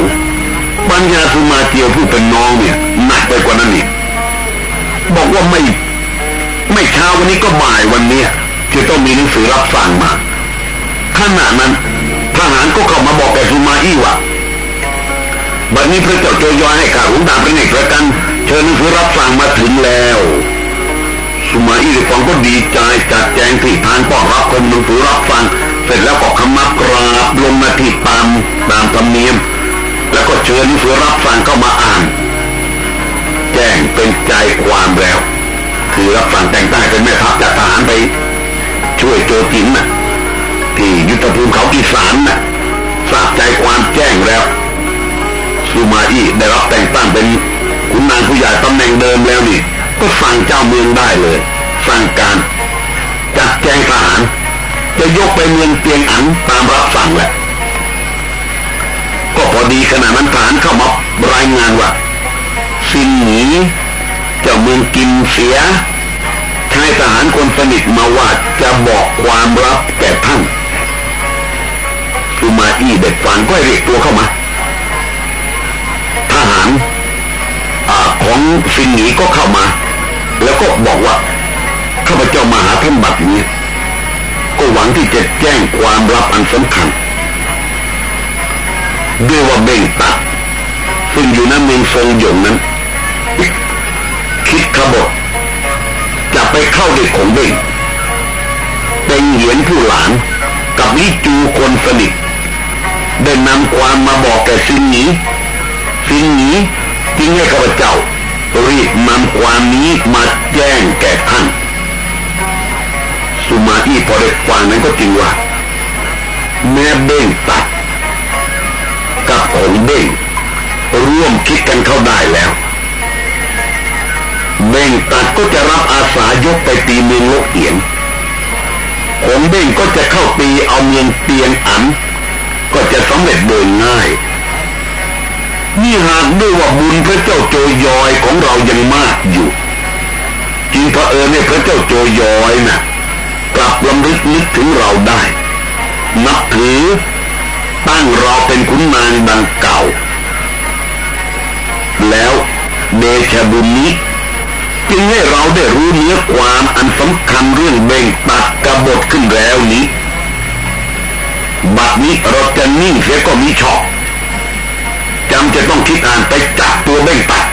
ปัญญาสุมาเกียวผู้เป็นน้องเนี่ยหนักไปกว่านั้นอีกบอกว่าไม่ ไม่เช้าวันนี้ก็บ่ายวันนี้จะต้องมีหนังสือรับสั่งมาขณะนั้นทหารก็เข้ามาบอกแกสุมาอี้ว่า บัดนี้พระเจ้าโจยอยให้ข้าหุนดาเป็นเอกประกัน เชิญหนังสือรับสั่งมาถึงแล้ว สุมาอี้ฟังก็ดีใจจัดแจงที่ทางป้อนรับคนหนังสือรับฟัง เสร็จแล้วก็ขมับกราบลงมาที่ตามตามธรรมเนียม แล้วก็เชิญหนังสือรับฟังเข้ามาอ่าน แจ้งเป็นใจความแล้ว คือรับสั่งแต่งตั้งเป็นแม่ทัพจากทหารไป ช่วยโจจินน่ะที่ยุทธภูมิเขาอีสานน่ะทราบใจความแจ้งแล้ว สุมาอีได้รับแต่งตั้งเป็นขุนนางผู้ใหญ่ตำแหน่งเดิมแล้วนี่ ก็สั่งเจ้าเมืองได้เลย สั่งการจัดแจงทหาร จะยกไปเมืองเตียงอันตามรับสั่งแหละ ก็พอดีขณะนั้นทหารเข้ามารายงานว่าสินหนีเจ้าเมืองกินเสียชายทหารคนสนิทมาว่าจะบอกความลับแก่ท่านสุมาอี้เด็กฟังก็เรียกตัวเข้ามา ทหารอของฟินหนีก็เข้ามา แล้วก็บอกว่าข้าพเจ้ามาหาท่านบัดนี้ ก็หวังที่จะแจ้งความลับอันสำคัญด้วยว่าเบ่งตัดซึ่งอยู่ในเมืองทรงหยงนั้น คิดขบฏจะไปเข้าเด้วยของเบ่งเป็นเหยียนผู้หลานกับลิจูคนสนิทได้นำความมาบอกแก่ซินหนี สิ่งนี้จึงให้ข้าพเจ้า รีบนำความนี้มาแจ้งแก่ท่าน สุมาอี้พอได้ฟังนั้นก็จริงว่า แม่เบ้งตัดกับผงเบ้งร่วมคิดกันเข้าได้แล้วเบ้งตัดก็จะรับอาสายกไปตีเมืองโลกเอียนผงเบ้งก็จะเข้าตีเอาเมืองเตียงอัน ก็จะสำเร็จโดยง่าย นี่หากด้วยว่าบุญพระเจ้าโจยอยของเรายังมากอยู่จริงพระเออเนี่ยพระเจ้าโจยอยนะ่ะกลับลำลึกนึกถึงเราได้ นับถือตั้งเราเป็นขุนนางดังเก่า แล้วเดชบุญนี้จึงให้เราได้รู้เนื้อความอันสำคัญเรื่องเบ่งตัดกบฏขึ้นแล้วนี้ บัดนี้เราจะนิ่งเสียก็มีชอบ จำจะต้องคิดอ่านไปจับตัวเบ้งตัด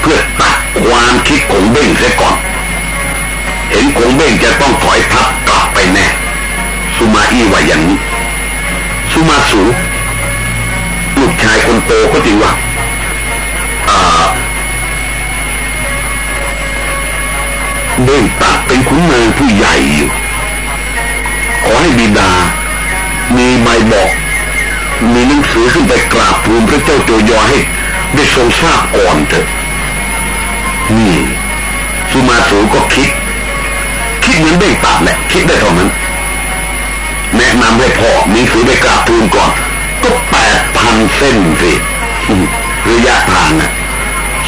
เพื่อตัดความคิดของเบ้งเสียก่อน เห็นของเบ้งจะต้องถอยทับกลับไปแน่สุมาอี้ว่าอย่างนี้สุมาสูลูกชายคนโตก็จริงว่าเบ้งตัดเป็นขุนนางผู้ใหญ่อยู่ ขอให้บิดา มีใบบอก มีหนังสือขึ้นไปกราบทูลพระเจ้าโจยอให้ได้ทรงทราบก่อนเถอะ นี่สุมาสูก็คิด คิดเหมือนเด้งตัดแหละ คิดได้เท่านั้นแนะนำให้พ่อมีสือไปกราบทูลก่อน ก็แปดพันเส้นสิระยะทางนะ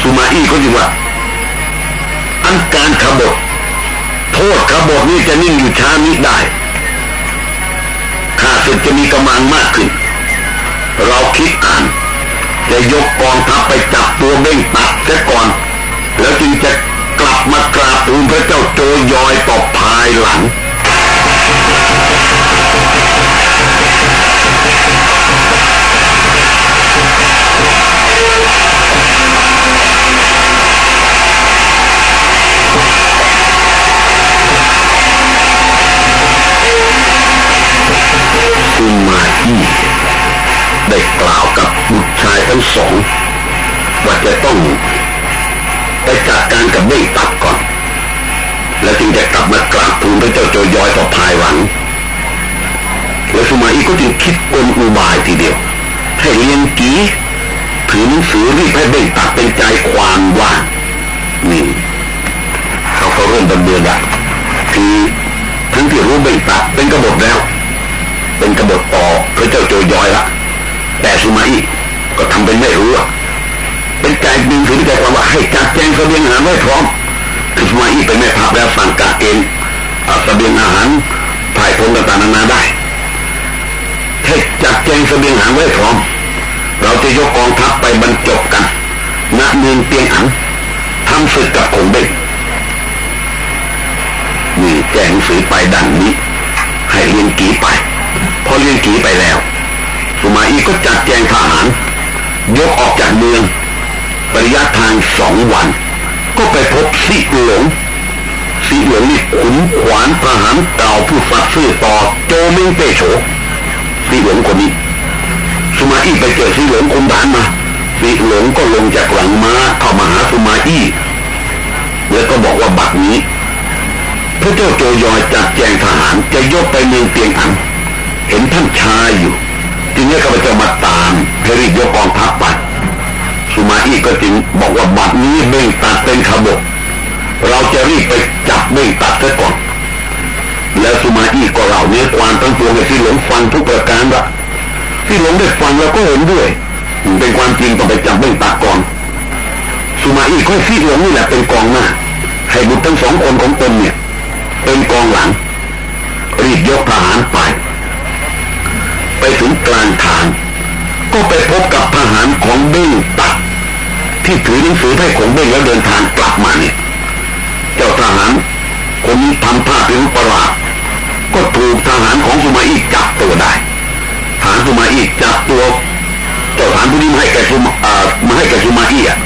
สุมาอี้ก็จริงว่า อันการขบฏโทษขบฏนี้จะนิ่งอยู่ช้านิดได้ข้าศึกจะมีกำลังมากขึ้น เราคิดอ่านจะยกกองทัพไปจับตัวเบ้งตัดซะก่อน แล้วจึงจะกลับมากราบทูลพระเจ้าโจยอยต่อภายหลัง จะต้องไปจัดการกับเบ้ตัดก่อน แล้วจึงจะกลับมากราบทูลพระเจ้าโจยอยต่อภายหลัง แล้วสุมาอี้ก็จึงคิดกลอุบายทีเดียว ให้เลียงกีถือหนังสือรีบให้เบ้ตัดเป็นใจความว่านี่เขาก็เริ่มดำเนินละคือทั้งที่รู้เบ้ตัดเป็นกบฏแล้ว เป็นกบฏต่อพระเจ้าโจยอยละแต่สุมาอี้ก็ทำเป็นไม่รู้อะ เป็นใจดึงถือใจความว่าให้จัดแจงเสบียงอาหารไว้พร้อมคือสุมาอีเป็นแม่ทัพแล้วสั่งการเองเสบียงอาหารถ่ายพงต่างๆนานาได้ให้จัดแจงเสบียงอาหารไว้พร้อม เราจะยกกองทัพไปบรรจบกันณเมืองเตียงอังทำศึกกับคงเบ้งนี่แจ้งสือไปดังนี้ ให้เลียนกีไป พอเลียนกีไปแล้ว สุมาอีก็จัดแจงทหาร ยกออกจากเมือง ระยะทางสองวัน ก็ไปพบสิหลงสิหลงนี่ขุนขวานทหารเก่าผู้ฝักซื่อต่อโจมิงเตโฉสิหลงคนนี้สุมาอี้ไปเจอสิหลงคุมฐานมาสิหลงก็ลงจากหลังม้าเข้ามาหาสุมาอี้แล้วก็บอกว่าบัดนี้พระเจ้าโจยอยจัดแจงทหารจะยกไปเมืองเตียงอันเห็นท่านชายอยู่ทีนี้ข้าพเจ้ามาตามให้รีบยกกองทัพไป สุมาอี้ก็จึงบอกว่าบัดนี้เบ่งตัดเป็นขบกเราจะรีบไปจับเบ่งตัดซะก่อน แล้วสุมาอี้ก็เล่าเนื้อความทั้งปวให้ที่หลงฟังทุกประการละที่หลงได้ฟังแล้วก็เห็นด้วย เป็นความจริงต้องไปจับเบ่งตัดก่อน สุมาอี้ก็ที่หลงนี่แหละเป็นกองหน้าให้บุตรทั้งสองคนของตนเนี่ย เป็นกองหลัง รีบยกทหารไป ไปถึงกลางทางก็ไปพบกับทหารของเบ้งตัด ที่ถือหนังสือให้ของเบ้งแล้วเดินทางกลับมาเนี่ย เจ้าทหารคนนี้ทำท่าเป็นประหลาดก็ถูกทหารของสุมาอีจับตัวได้ทหารสุมาอีจับตัว เจ้าทหารผู้นี้มาให้แกสุมาอ่ามาให้แกสุมาอีอะ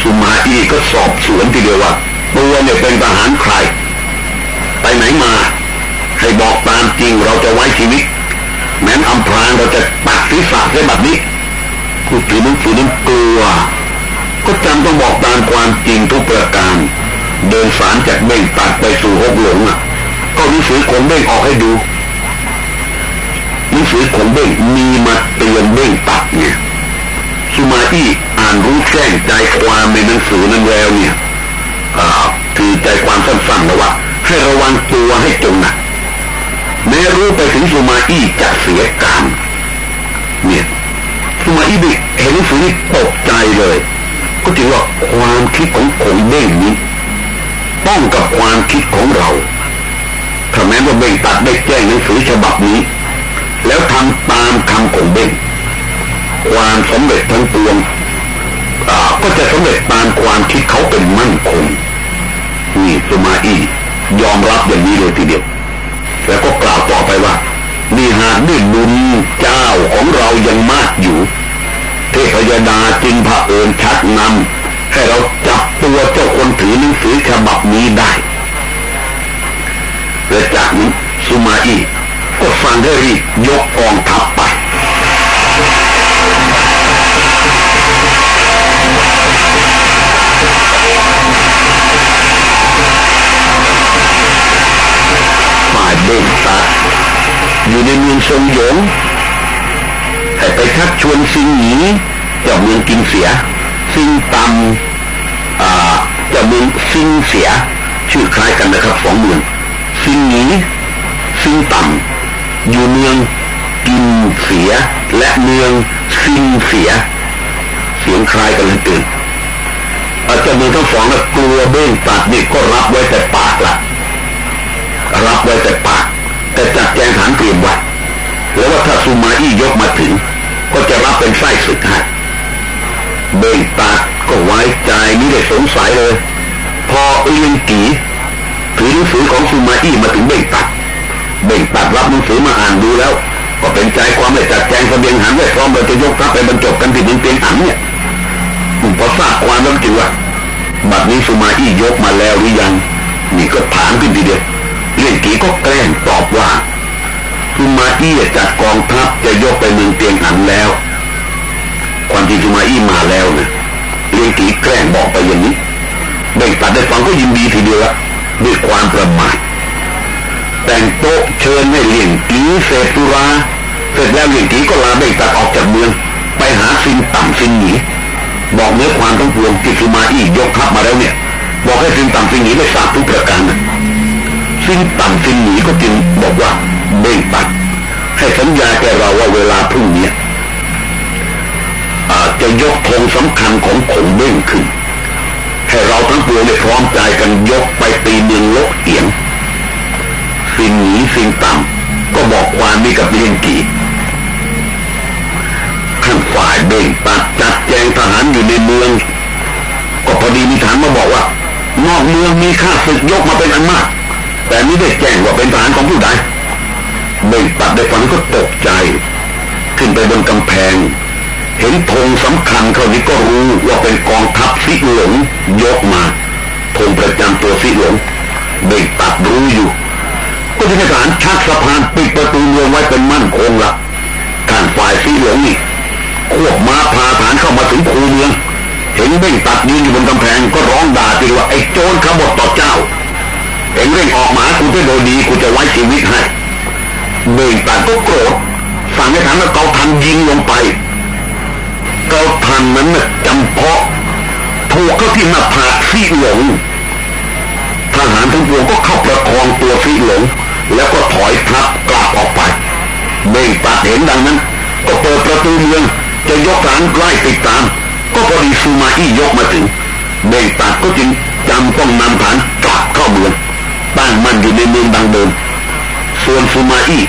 สุมาอีก็สอบสวนทีเดียวว่าตัวเนี่ยเป็นทหารใคร ไปไหนมา ให้บอกตามจริงเราจะไว้ชีวิตแม้นอำพรางเราจะตัดศีรษะเส้นแบบนี้ กูถือหนังสือนั้นกลัว ก็จำต้องบอกตามความจริงทุกประการ เดินสารจากเบ่งตัดไปสู่หกหลงอะ ก็หนังสือของเบ่งออกให้ดูหนังสือของเบ่งมีมาเตือนเบ่งตัดเนี่ยสุมาอี้อ่านรู้แจ้งใจความในหนังสือนั้นแล้วเนี่ยคือใจความสั้นๆนะว่าให้ระวังตัวให้จงหนักแม้รู้ไปถึงสุมาอี้จะเสียการเนี่ย สมาอี้ดิเห็นหนังสือนี้ตกใจเลย ก็ถือว่าความคิดของคงเบ้งนี้ต้องกับความคิดของเราถ้าแม้ว่าเบ้งตัดได้แจ้งหนังสือฉบับนี้ แล้วทำตามคำของเบ้งความสำเร็จทั้งปวงก็จะสำเร็จตามความคิดเขาเป็นมั่นคงนี่สมาอียอมรับอย่างนี้เลยทีเดียว แล้วก็กล่าวต่อไปว่านี่หากด้วยบุญเจ้าของเรายังมากอยู่ เทพยดาจึงพระเอิญชักนำให้เราจับตัวเจ้าคนถือหนังสือฉบับนี้ได้และจากนี้สุมาอีก็ฟังได้รีบยกกองทัพไปเบงตัดอยู่ในเมืองทรงหยง ให้ไปทักชวนซิงหนีเจ้าเมืองกินเสีย ซิงตำเจ้าเมืองซิงเสีย ชื่อคล้ายกันนะครับสองเมืองซิงหนีซิงตำอยู่เมืองกินเสีย และเมืองซิงเสีย เสียงคล้ายกันเลยตื่นอาจารย์มือทั้งสองนะกลัวเบ้งตัดนี่ก็รับไว้แต่ปากละรับไว้แต่ปาก แต่จัดแจงฐานเตรียมไว้ แล้วว่าถ้าซูมาอี้ยกมาถึง ก็จะรับเป็นไส้ศึกให้เบ่งตัดก็ไว้ใจไม่ได้สงสัยเลย พอเลียนกีถือหนังสือของซูมาอี้มาถึงเบ่งตัดเบ่งตัดรับหนังสือมาอ่านดูแล้ว ก็เป็นใจความได้จัดแจงเสบียงหันไว้พร้อมเราจะยกทัพไปบรรจบกันที่ดินเตียงหันเนี่ยผมพอทราบความแล้วจึงว่าบัดนี้ซูมาอี้ยกมาแล้วหรือยังนี่ก็ถามขึ้นทีเดียวเลียนกีก็แกล้งตอบว่า ซูมาอี้จัดกองทัพจะยกไปเมืองเตียงหันแล้ว ความจริงซูมาอี้มาแล้วนะเลียงกีแกล้งบอกไปอย่างนี้เบ่งตัดได้ฟังก็ยินดีทีเดียวด้วยความประมาทแต่งโต๊ะเชิญให้เลียงกีเสพสุราเสร็จแล้วเลียงกีก็ลาเบ่งตัดออกจากเมือง ไปหาสินต่ำสินหนีบอกเนื้อความทั้งปวงที่ซูมาอี้ยกทัพมาแล้วเนี่ย บอกให้สินต่ำสินหนีไปทราบทุกประการนะสินต่ำสินหนีก็จึงบอกว่า เบ่งตัดให้สัญญาแกเราว่าเวลาพรุ่งนี้จะยกธงสำคัญของขงเบ้งขึ้น ให้เราทั้งปวงได้พร้อมใจกันยกไปตีเมืองลกเอียงสิ่งหนีสิ่งต่ำก็บอกความนี้กับเลียนกีขั้นฝ่ายเบ่งตัดจัดแจงทหารอยู่ในเมือง ก็พอดีมีฐานมาบอกว่า นอกเมืองมีข้าศึกยกมาเป็นอันมาก แต่ไม่ได้แจ้งว่าเป็นทหารของผู้ใด เบ่งตัดได้ฟังก็ตกใจ ขึ้นไปบนกำแพง เห็นธงสำคัญเขานี้ก็รู้ว่าเป็นกองทัพสิหลงยกมาธงประจำตัวสิหลงเบ่งตัดรู้อยู่ ก็จะให้ทหารชักสะพานปิดประตูเมืองไว้เป็นมั่นคงละข้างฝ่ายสิหลงนี่ควบม้าพาฐานเข้ามาถึงคูเมืองเห็นเบ่งตัดยืนอยู่บนกำแพงก็ร้องด่าจริงว่าไอ้โจรขบฏต่อเจ้าเอ็งเร่งออกมากูจะโดยดีกูจะไว้ชีวิตให้ เบ่งตัดก็โกรธสั่งให้ฐานเกาทันยิงลงไปเกาทันนั้นน่ะจำเพาะถูกเข้าที่หน้าผากซีหลงทหารทั้งปวงก็เข้าประคองตัวซีหลง แล้วก็ถอยทับกลับออกไปเบ่งตัดเห็นดังนั้น ก็เปิดประตูเมืองจะยกฐานไล่ติดตาม ก็พอดีซูมาอี้ยกมาถึงเบ่งตัดก็จึงจำต้องนำฐานกลับเข้าเมืองตั้งมั่นอยู่ในเมืองดังเดิมส่วนซูมาอี้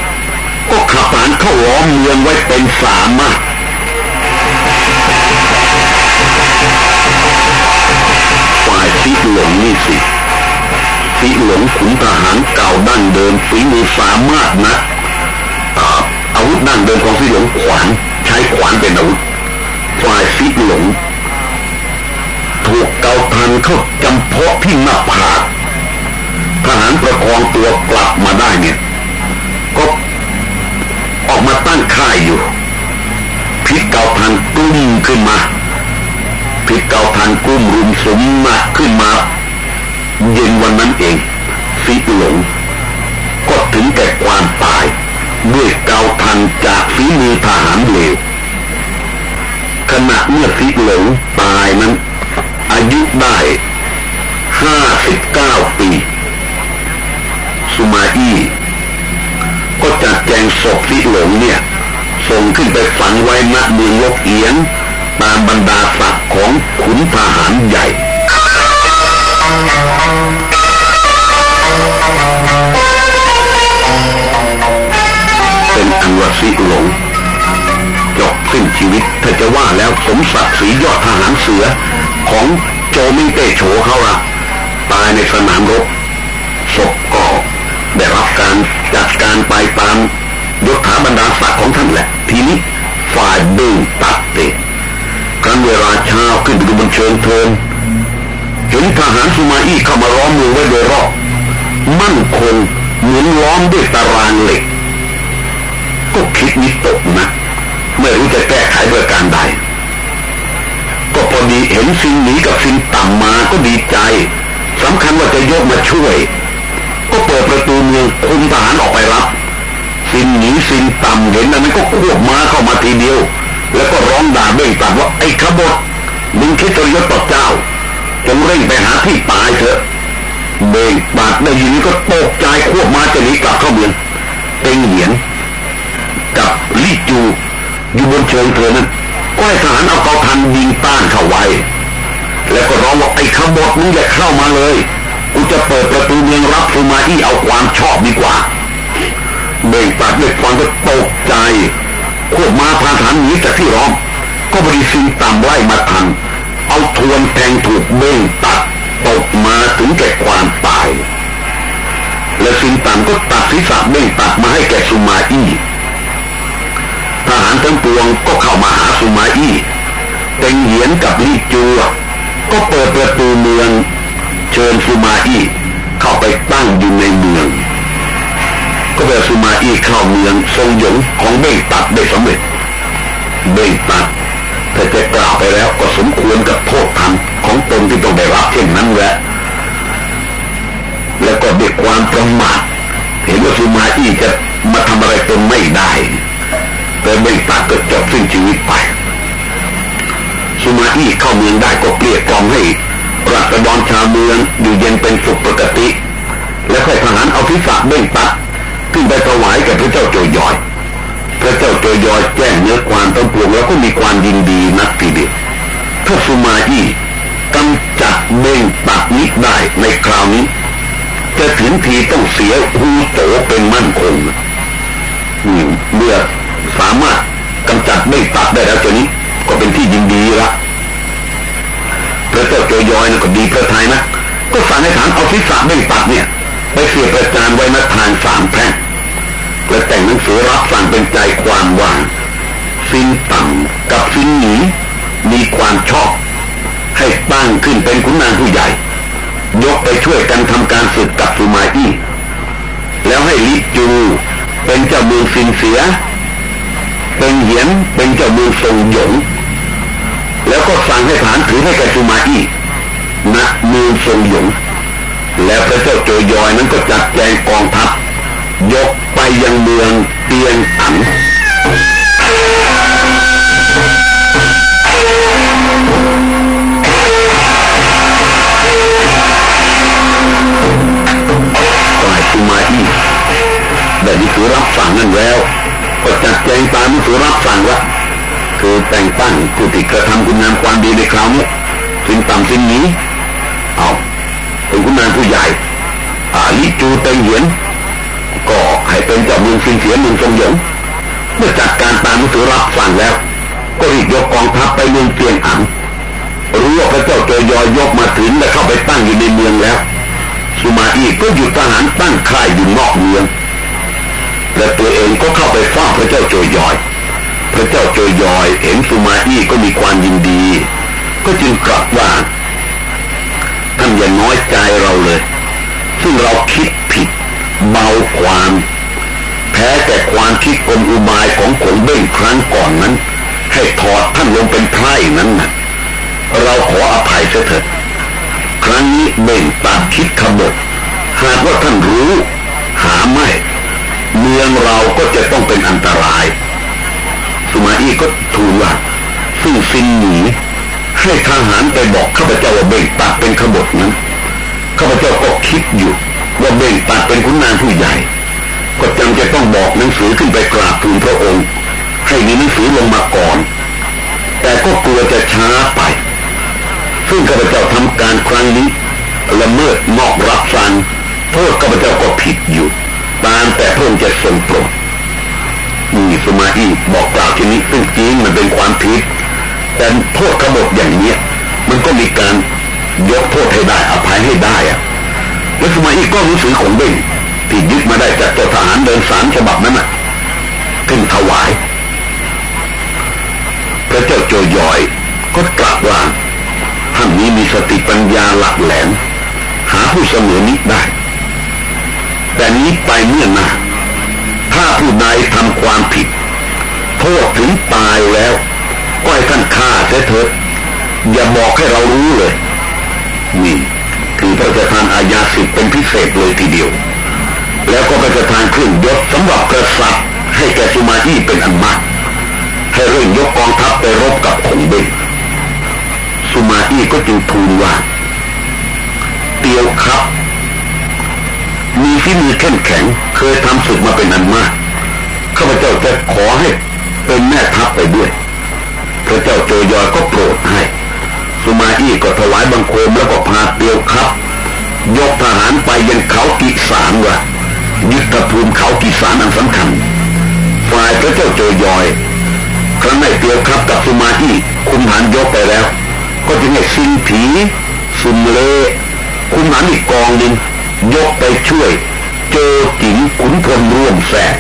ก็ขับฐานเข้าล้อมเมืองไว้เป็นสามาฝ่ายซิหลงนี่สิซิหลงขุนทหารเก่าดั้งเดิมฝีมือสามารถนะอาวุธดั้งเดิมของซิหลงขวานใช้ขวานเป็นอาวุธฝ่ายซิหลงถูกเกาทันเข้าจำเพาะที่หน้าผากทหารประคองตัวกลับมาได้เนี่ย ออกมาตั้งค่ายอยู่พิษเกาทันกุ้มขึ้นมาพิษเกาทันกุ้มรุมสมมาขึ้นมา เย็นวันนั้นเองฟิหลงก็ถึงแก่ความตาย ด้วยเกาทันจากฝีมือทหารเลวขณะเมื่อฟิหลงตายนั้น อายุได้ห้าสิบเก้าปี สุมาอี้ ก็จัดแจงศพฟิหลงเนี่ย ส่งขึ้นไปฝังไว้ณเมืองลกเอียนตามบรรดาศักดิ์ของขุนทหารใหญ่เป็นอันวสิหลงจบสิ้นชีวิตถ้าจะว่าแล้วสมศักดิ์ศรียอดทหารเสือของโจมิเตโฉเขาละตายในสนามรบ ได้รับการจัดการไปตามยศถาบรรดาศักดิ์ของท่านแหละ ทีนี้ฝ่ายเบ่งตัดเตะครั้นเวลาเช้าขึ้นไปดูบนเชิงเทินเห็นทหารสุมาอี้เข้ามาล้อมเมืองไว้โดยรอบมั่นคงเหมือนล้อมด้วยตารางเหล็ก ก็คิดนิตกนะไม่รู้จะแก้ไขด้วยการใด ก็พอดีเห็นสิ่งหนีกับสิ่งต่ำมาก็ดีใจสำคัญว่าจะยกมาช่วย ก็เปิดประตูเมืองคุมทหารออกไปรับสินหนีสินต่ำเห็นนั้นก็ควบม้าเข้ามาทีเดียว แล้วก็ร้องด่าเบ่งตัดว่าไอ้ขบฏมึงคิดจะยศต่อเจ้าจงเร่งไปหาที่ตายเถอะเบ่งตัดได้ยินก็ตกใจควบม้าจะหนีกลับเข้าเมืองเต็งเหยียนกับลี่จูอยู่บนเชิงเธอนั้นก็ให้ทหารเอาเกาทันยิงต้านเข้าไว้ แล้วก็ร้องว่าไอ้ขบฏมึงอย่าเข้ามาเลย กูจะเปิดประตูเมืองรับซูมาอี้เอาความชอบดีกว่า เบ่งตัดด้วยความก็ตกใจขวบมาพาฐานหนีจากที่ร้อม ก็บริสิงตามไล่มาทันเอาทวนแทงถูกเบ้งตัดตกมาถึงแก่ความตาย และสิงตันก็ตัดศีรษะเบ้งตัดมาให้แก่สุมาอี้ทหารทั้งปวงก็เข้ามาหาสุมาอี้เต็งเหียนกับลีจัวก็เปิดประตูเมือง เชิญสุมาอี้เข้าไปตั้งอยู่ในเมือง ก็เปิดสุมาอี้เข้าเมืองทรงหยงของเบ้งตัดได้สำเร็จเบ้งตัดถ้าจะกล่าวไปแล้วก็สมควรกับโทษทันของตนที่ต้องได้รับเช่นนั้นแหละแล้วก็ด้วยความประมาทเห็นว่าสุมาอี้จะมาทำอะไรตนไม่ได้ แต่เบ้งตัดก็จบสิ้นชีวิตไปสุมาอี้เข้าเมืองได้ก็เกลี้ยกล่อมให้ รัฐบาลชาวเมืองอยู่เย็นเป็นสุขปกติ และค่อยทหารเอาทิศะเบ่งตัดขึ้นไปถวายกับพระเจ้าโจยอย พระเจ้าโจยอยแจ้งเนื้อความตั้งปวงแล้วก็มีความยินดีนักทีเดียวถ้าสุมาอี้กำจัดเบ่งตัดนี้ได้ในคราวนี้ จะถึงทีต้องเสียหูโตเป็นมั่นคงเมื่อสามารถกำจัดเบ่งตัดได้แล้วตัวนี้ก็เป็นที่ยินดีละ พระเจ้าโจยอยนะก็ดีพระทัยนะก็สั่งให้ฐานเอาทิศะเบ่งตัดเนี่ย ไปเสียประจานไว้นัทางสามแพร่งและแต่งหนังสือรับสั่งเป็นใจความว่าสิ้นต่ำกับสิ้นหนีมีความชอบ ให้ตั้งขึ้นเป็นขุนนางผู้ใหญ่ ยกไปช่วยกันทำการศึกกับสุมาอี้ แล้วให้ลิจู เป็นเจ้าเมืองสินเสีย เป็นเหียนเป็นเจ้าเมืองทรงหยง แล้วก็สั่งให้ฐานถือให้แกสุมาอี้ณเมืองทรงหยง แล้วพระเจ้าโจยอยนั้นก็จัดแจงกองทัพ ยกไปยังเมืองเตียงอันฝ่ายสุมาอี้ได้มีสือรับสั่งนั่นแล้ว ก็จัดแจงตามที่รับสั่งว่า คือแต่งตั้งผู้ที่กระทำคุณงามความดีในคราวนี้สิ่งต่ำสิ่งนี้ เอาเป็นคุณงามผู้ใหญ่อาลิจูเตงเหยียนก็ให้เป็นเจ้าเมืองสิงเสียเมืองทรงหยงเมื่อจัดการตามที่รับสั่งแล้ว ก็รีบยกกองทัพไปเมืองเตียงอังรู้ว่าพระเจ้าโจยอยกมาถึงและเข้าไปตั้งอยู่ในเมืองแล้ว สุมาอีก็หยุดทหารตั้งค่ายอยู่นอกเมืองและตัวเองก็เข้าไปเฝ้าพระเจ้าโจยอย พระเจ้าโจยอยเห็นสุมาอี้ก็มีความยินดี ก็จึงกลับว่าท่านอย่าน้อยใจเราเลย ซึ่งเราคิดผิดเบาความ แพ้แต่ความคิดกลมอุบายของขงเบ้งครั้งก่อนนั้น ให้ถอดท่านลงเป็นไพร่นั้นนะเราขออภัยเถิดครั้งนี้เบ่งตัดคิดขบฏหากว่าท่านรู้ หาไม่ เมืองเราก็จะต้องเป็นอันตราย สุมาอีก็ทูลว่าซึ่งสินหนีให้ทหารไปบอกข้าพเจ้าว่าเบ่งตัดเป็นขบฏนั้นข้าพเจ้าก็คิดอยู่ ว่าเบ่งตัดเป็นขุนนางผู้ใหญ่ ก็จำจะต้องบอกหนังสือขึ้นไปกราบทูลพระองค์ ให้มีหนังสือลงมาก่อน แต่ก็กลัวจะช้าไป ซึ่งข้าพเจ้าทำการครั้งนี้ละเมิดนอกรับสั่งโทษข้าพเจ้าก็ผิดอยู่ ตามแต่พระองค์จะทรงโปรด มีสมาธิบอกกล่าวที่นี้ซึ่งจริงมันเป็นความผิดแต่โทษขบฏอย่างนี้มันก็มีการยกโทษให้ได้อภัยให้ได้อะและสมาธิก็รู้สึกของเบ่งที่ยึดมาได้จากเจ้าทหารเดินสารฉบับนั้นน่ะขึ้นถวาย พระเจ้าโจยอยก็กล่าวว่าท่านนี้มีสติปัญญาหลักแหลมหาผู้เสมอนี้ได้ แต่นี้ไปเมื่อนา ถ้าผู้ใดทำความผิด โทษถึงตายแล้วก็ให้ท่านฆ่าเสียเถิดอย่าบอกให้เรารู้เลย นี่คือพระราชทานอาญาสิทธิ์เป็นพิเศษเลยทีเดียว แล้วก็พระราชทานเครื่องยศสำหรับกษัตริย์ให้แก่สุมาอี้เป็นอันมาก ให้เร่งยกกองทัพไปรบกับขงเบงสุมาอี้ก็จึงทูลว่าเตียวครับ มีฝีมือเข้มแข็ง เคยทำศึกมาเป็นอันมากข้าพเจ้าจะขอให้เป็นแม่ทัพไปด้วยพระเจ้าโจยอยก็โปรดให้ สุมาอี้ก็ถวายบังคมแล้วก็พาเตียวครับ ยกทหารไปยังเขากิสานว่ายึดภูมเขากิสานอันสำคัญฝ่ายพระเจ้าโจยอยครั้งในเตียวครับกับสุมาอี้คุมหานยกไปแล้ว ก็จึงให้ซิงผีซุมเลคุมหานอีกกองหนึ่ง ยกไปช่วย โจจิงขุนพลร่วมแสก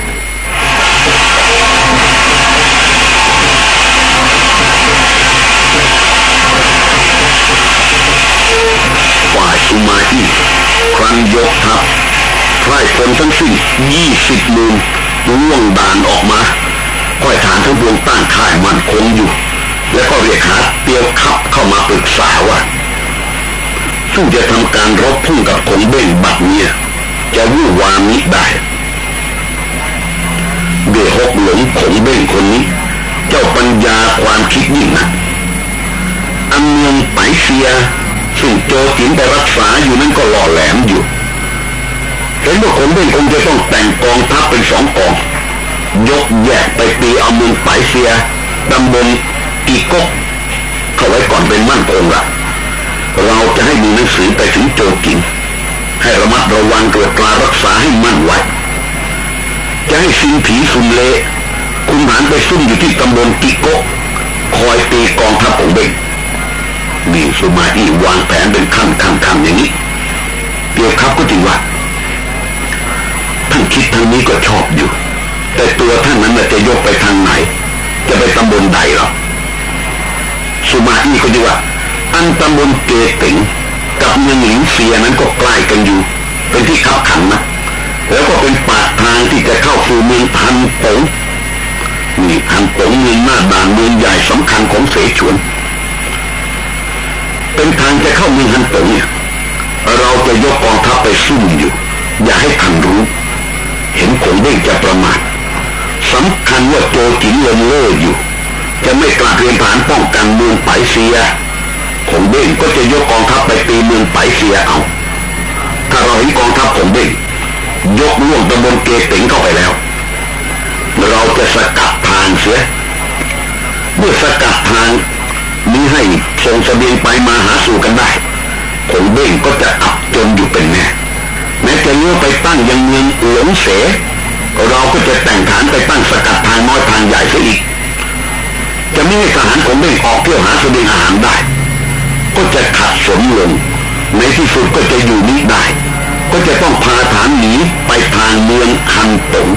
ฝ่ายสุมาอี้ครั้นยกทัพไพร่พลทั้งสิ้นยี่สิบมูลล่วงด่านออกมาค่อยฐานทั้งปวงตั้งค่ายมันคงอยู่ แล้วก็เรียกหาเตียวขับเข้ามาปรึกษาว่า ซึ่งจะทำการรบพุ่งกับคงเบ่งบัดเนี่ยจะวุ่วามิได้เดือหกหลงคงเบ่งคนนี้ เจ้าปัญญาความคิดยิ่งนะอันเมืองไปเสียซึ่งโจกินไปรักษาอยู่นั้นก็หล่อแหลมอยู่เห็นว่าคงเบ่งคงจะต้องแต่งกองทัพเป็นสองกอง ยกแยกไปตีเอาเมืองไปเสียตำบลกีกกเข้าไว้ก่อนเป็นมั่นคงละ เราจะให้มีหนังสือไปถึงโจกินให้ระมัดระวังตรวจตรารักษาให้มั่นไว้ จะให้สิงผีสุมเลคุณหานไปซุ่มอยู่ที่ตำบลกิโกคอยตีกองทัพของเบงนี่สุมาอีวางแผนเป็นขั้นขั้นขั้นอย่างนี้เดียวครับก็จริงว่าท่านคิดทางนี้ก็ชอบอยู่ แต่ตัวท่านนั้นจะยกไปทางไหน จะไปตำบลใดหรอสุมาอีก็จริงว่า อันตำบลเกติงกับเมืองหลิงเสียนั้นก็ใกล้กันอยู่ เป็นที่ขับขันนะแล้วก็เป็นปากทางที่จะเข้าสู่เมืองพันปงนี่พันปงเมืองหน้าด่านเมืองใหญ่สำคัญของเสฉวน เป็นทางจะเข้าเมืองพันปงเนี่ยเราจะยกกองทัพไปซุ่มอยู่ อย่าให้ทันรู้ เห็นคงเด้งจะประมาทสำคัญว่าโจจินเลนเล่อยู่ จะไม่กล้าเรียนฐานป้องกันเมืองไปเสีย ของเบ้งก็จะยกกองทัพไปตีเมืองไปเสียเอา ถ้าเราเห็นกองทัพของเบ้งยกล่วงตำบลเกติงเข้าไปแล้ว เราจะสกัดทางเสีย เมื่อสกัดทางนี้ให้ส่งเสบียงไปมาหาสู่กันได้ของเบ้งก็จะอับจนอยู่เป็นแน่แม้จะเลี้ยวไปตั้งยังเมืองหลงเส เราก็จะแต่งฐานไปตั้งสกัดทางน้อยทางใหญ่ซะอีก จะไม่ให้ทหารของเบ้งออกเที่ยวหาเสบียงอาหารได้ ก็จะขัดสนลง ในที่สุดก็จะอยู่นี้ได้ ก็จะต้องพาฐานหนีไปทางเมืองคันตง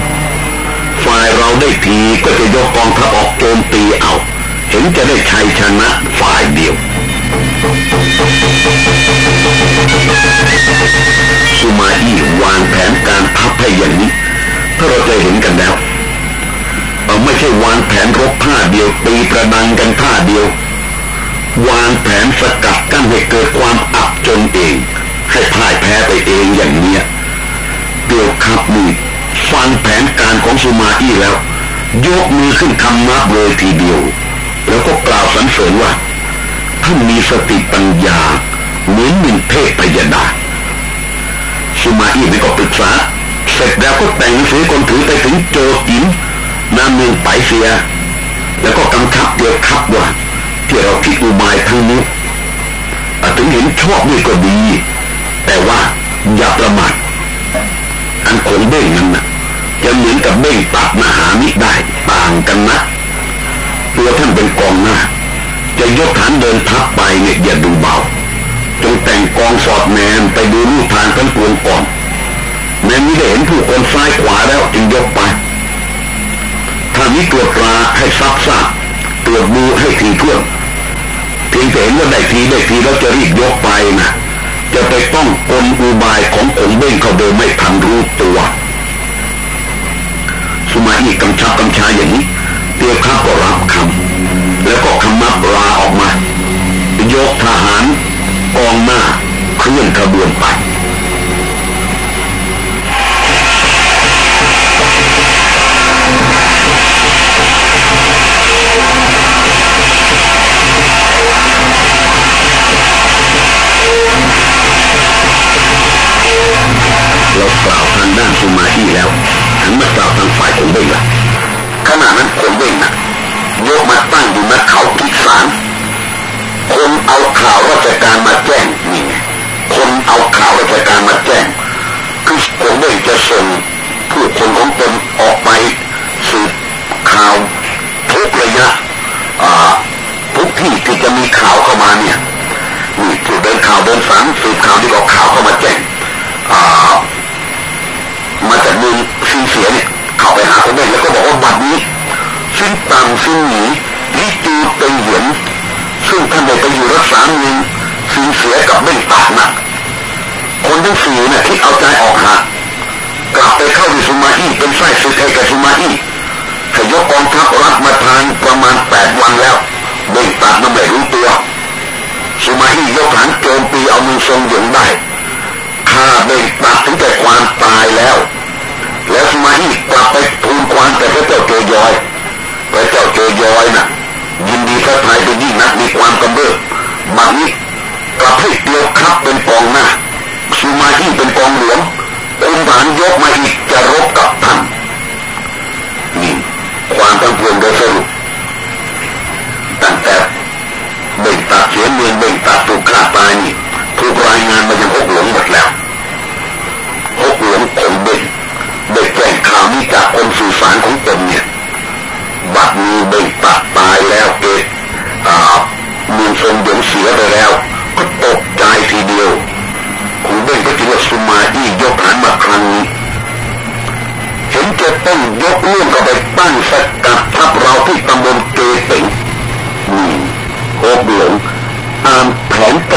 ฝ่ายเราได้ทีก็จะยกกองทัพออกโจมตีเอา เห็นจะได้ชัยชนะฝ่ายเดียว สุมาอี้วางแผนการทัพให้อย่างนี้ ถ้าเราจะเห็นกันแล้ว เอาไม่ใช่วางแผนรบท่าเดียวตีประดังกันท่าเดียว วางแผนสกัดกั้นให้เกิดความอับจนเอง ให้พ่ายแพ้ไปเองอย่างเนี้ยเดียวครับนี่ฟังแผนการของสุมาอี้แล้ว ยกมือขึ้นคำนับเลยทีเดียว แล้วก็กล่าวสรรเสริญว่าท่านมีสติปัญญาเหมือนมินเทพพยดาสุมาอี้ไม่ก็ปรึกษา เสร็จแล้วก็แต่งสือคนถือไปถึงโจกินนำเมืองไปเสีย แล้วก็กำชับเดียวครับว่า ที่เราคิดอุบายทั้งนี้ถึงเห็นชอบนี่ก็ดี แต่ว่าอย่าประมาทอันคงเบ้งนั้นนะจะเหมือนกับเบ้งปากมหามิได้ต่างกันนะตัวท่านเป็นกองหน้า จะยกฐานเดินทัพไปเนี่ยอย่าดูเบาจงแต่งกองสอดแนมไปดูรูปทางทั้งปวงก่อนแม้ไม่ได้เห็นผู้คนซ้ายขวาแล้วจึงยกไปถ้ามีตรวจตราให้ซักซาตรวจดูให้ถี่ถ้วน พียงแต่เห็นว่าได้ทีได้ทีแล้วจะรีบยกไปนะจะไปต้องกลอุบายของขงเบ้งเขาโดยไม่ทันรู้ตัว สุมาอีกกำชับกำชาอย่างนี้เตียวข้าก็รับคำแล้วก็คำนับลาออกมา ยกทหารกองหน้าเคลื่อนขบวนไป เรากล่าวทางด้านสมาอี้แล้วถึงมากล่าวทางฝ่ายของเบ่งละขณะนั้นคนเบ่งนะยกมาตั้งอยู่นัเขาทิศานคนเอาข่าวราชการมาแจ้งนี่ไงคนเอาข่าวราชการมาแจ้งคือคนเบ่งจะส่งผู้คนของตนออกไปสืบข่าวทุกระยะทุกที่ที่จะมีข่าวเข้ามาเนี่ยนี่ผู้เดินข่าวเดินสารสืบข่าวที่บอกข่าวเข้ามาแจ้ง มาจากมือซิงเสียเนี่ยเข้าไปหาคนเองแล้วก็บอกว่าบัดนี้ซิงตังซิงหนีลิจูเต็งเหยียนซึ่งท่านได้ไปอยู่รักษาเมืองซิงเสียกับเบ่งตากนะคนทั้งสี่เนี่ยคิดเอาใจออกหากลับไปเข้าดิสุมาอี้เป็นไส้สุดให้กับสุมาอี้ให้ยกกองทัพรัฐมาทางประมาณแปดวันแล้วเบ่งตากมันไม่รู้ตัวสุมาอี้ยกฐานโจมตีเอามือทรงหยงได้ ข้าเบ่งตากถึงแต่ความตายแล้ว แล้วสมาอี้กลับไปทูลความแต่พระเจ้าเจยอยพระเจ้าเจยอยน่ะ ยินดีพระทัยเป็นยิ่งนักมีความกำเริบบัดนี้กลับให้เตียวครับเป็นกองหน้าสุมาอี้เป็นกองหลวงองค์ฐานยกมาอีกจะรบกับท่านนี่ความตั้งพวงโดยสรุปตั้งแต่เบ่งตัดเสียเมืองเบ่งตัดถูกฆ่าตายนี่ถูกรายงานมายังหกหลวงหมดแล้ว หกหลวงคงเบ่งได้แจ้งข่าวนี้จากคนสื่อสารของตนเนี่ยบัดนี้เบ่งตัดตายแล้วเกิดเมือทรงเดือดเสียไปแล้ว ก็ตกใจทีเดียวคงเบ่งก็ถือว่าสุมาอี้ยกฐานมาครั้งนี้เห็นจะต้องยกเรื่องก็ไปตั้งสกัดทับเราที่ตำบลเกติงนี่โคบหลงอ่านแผนก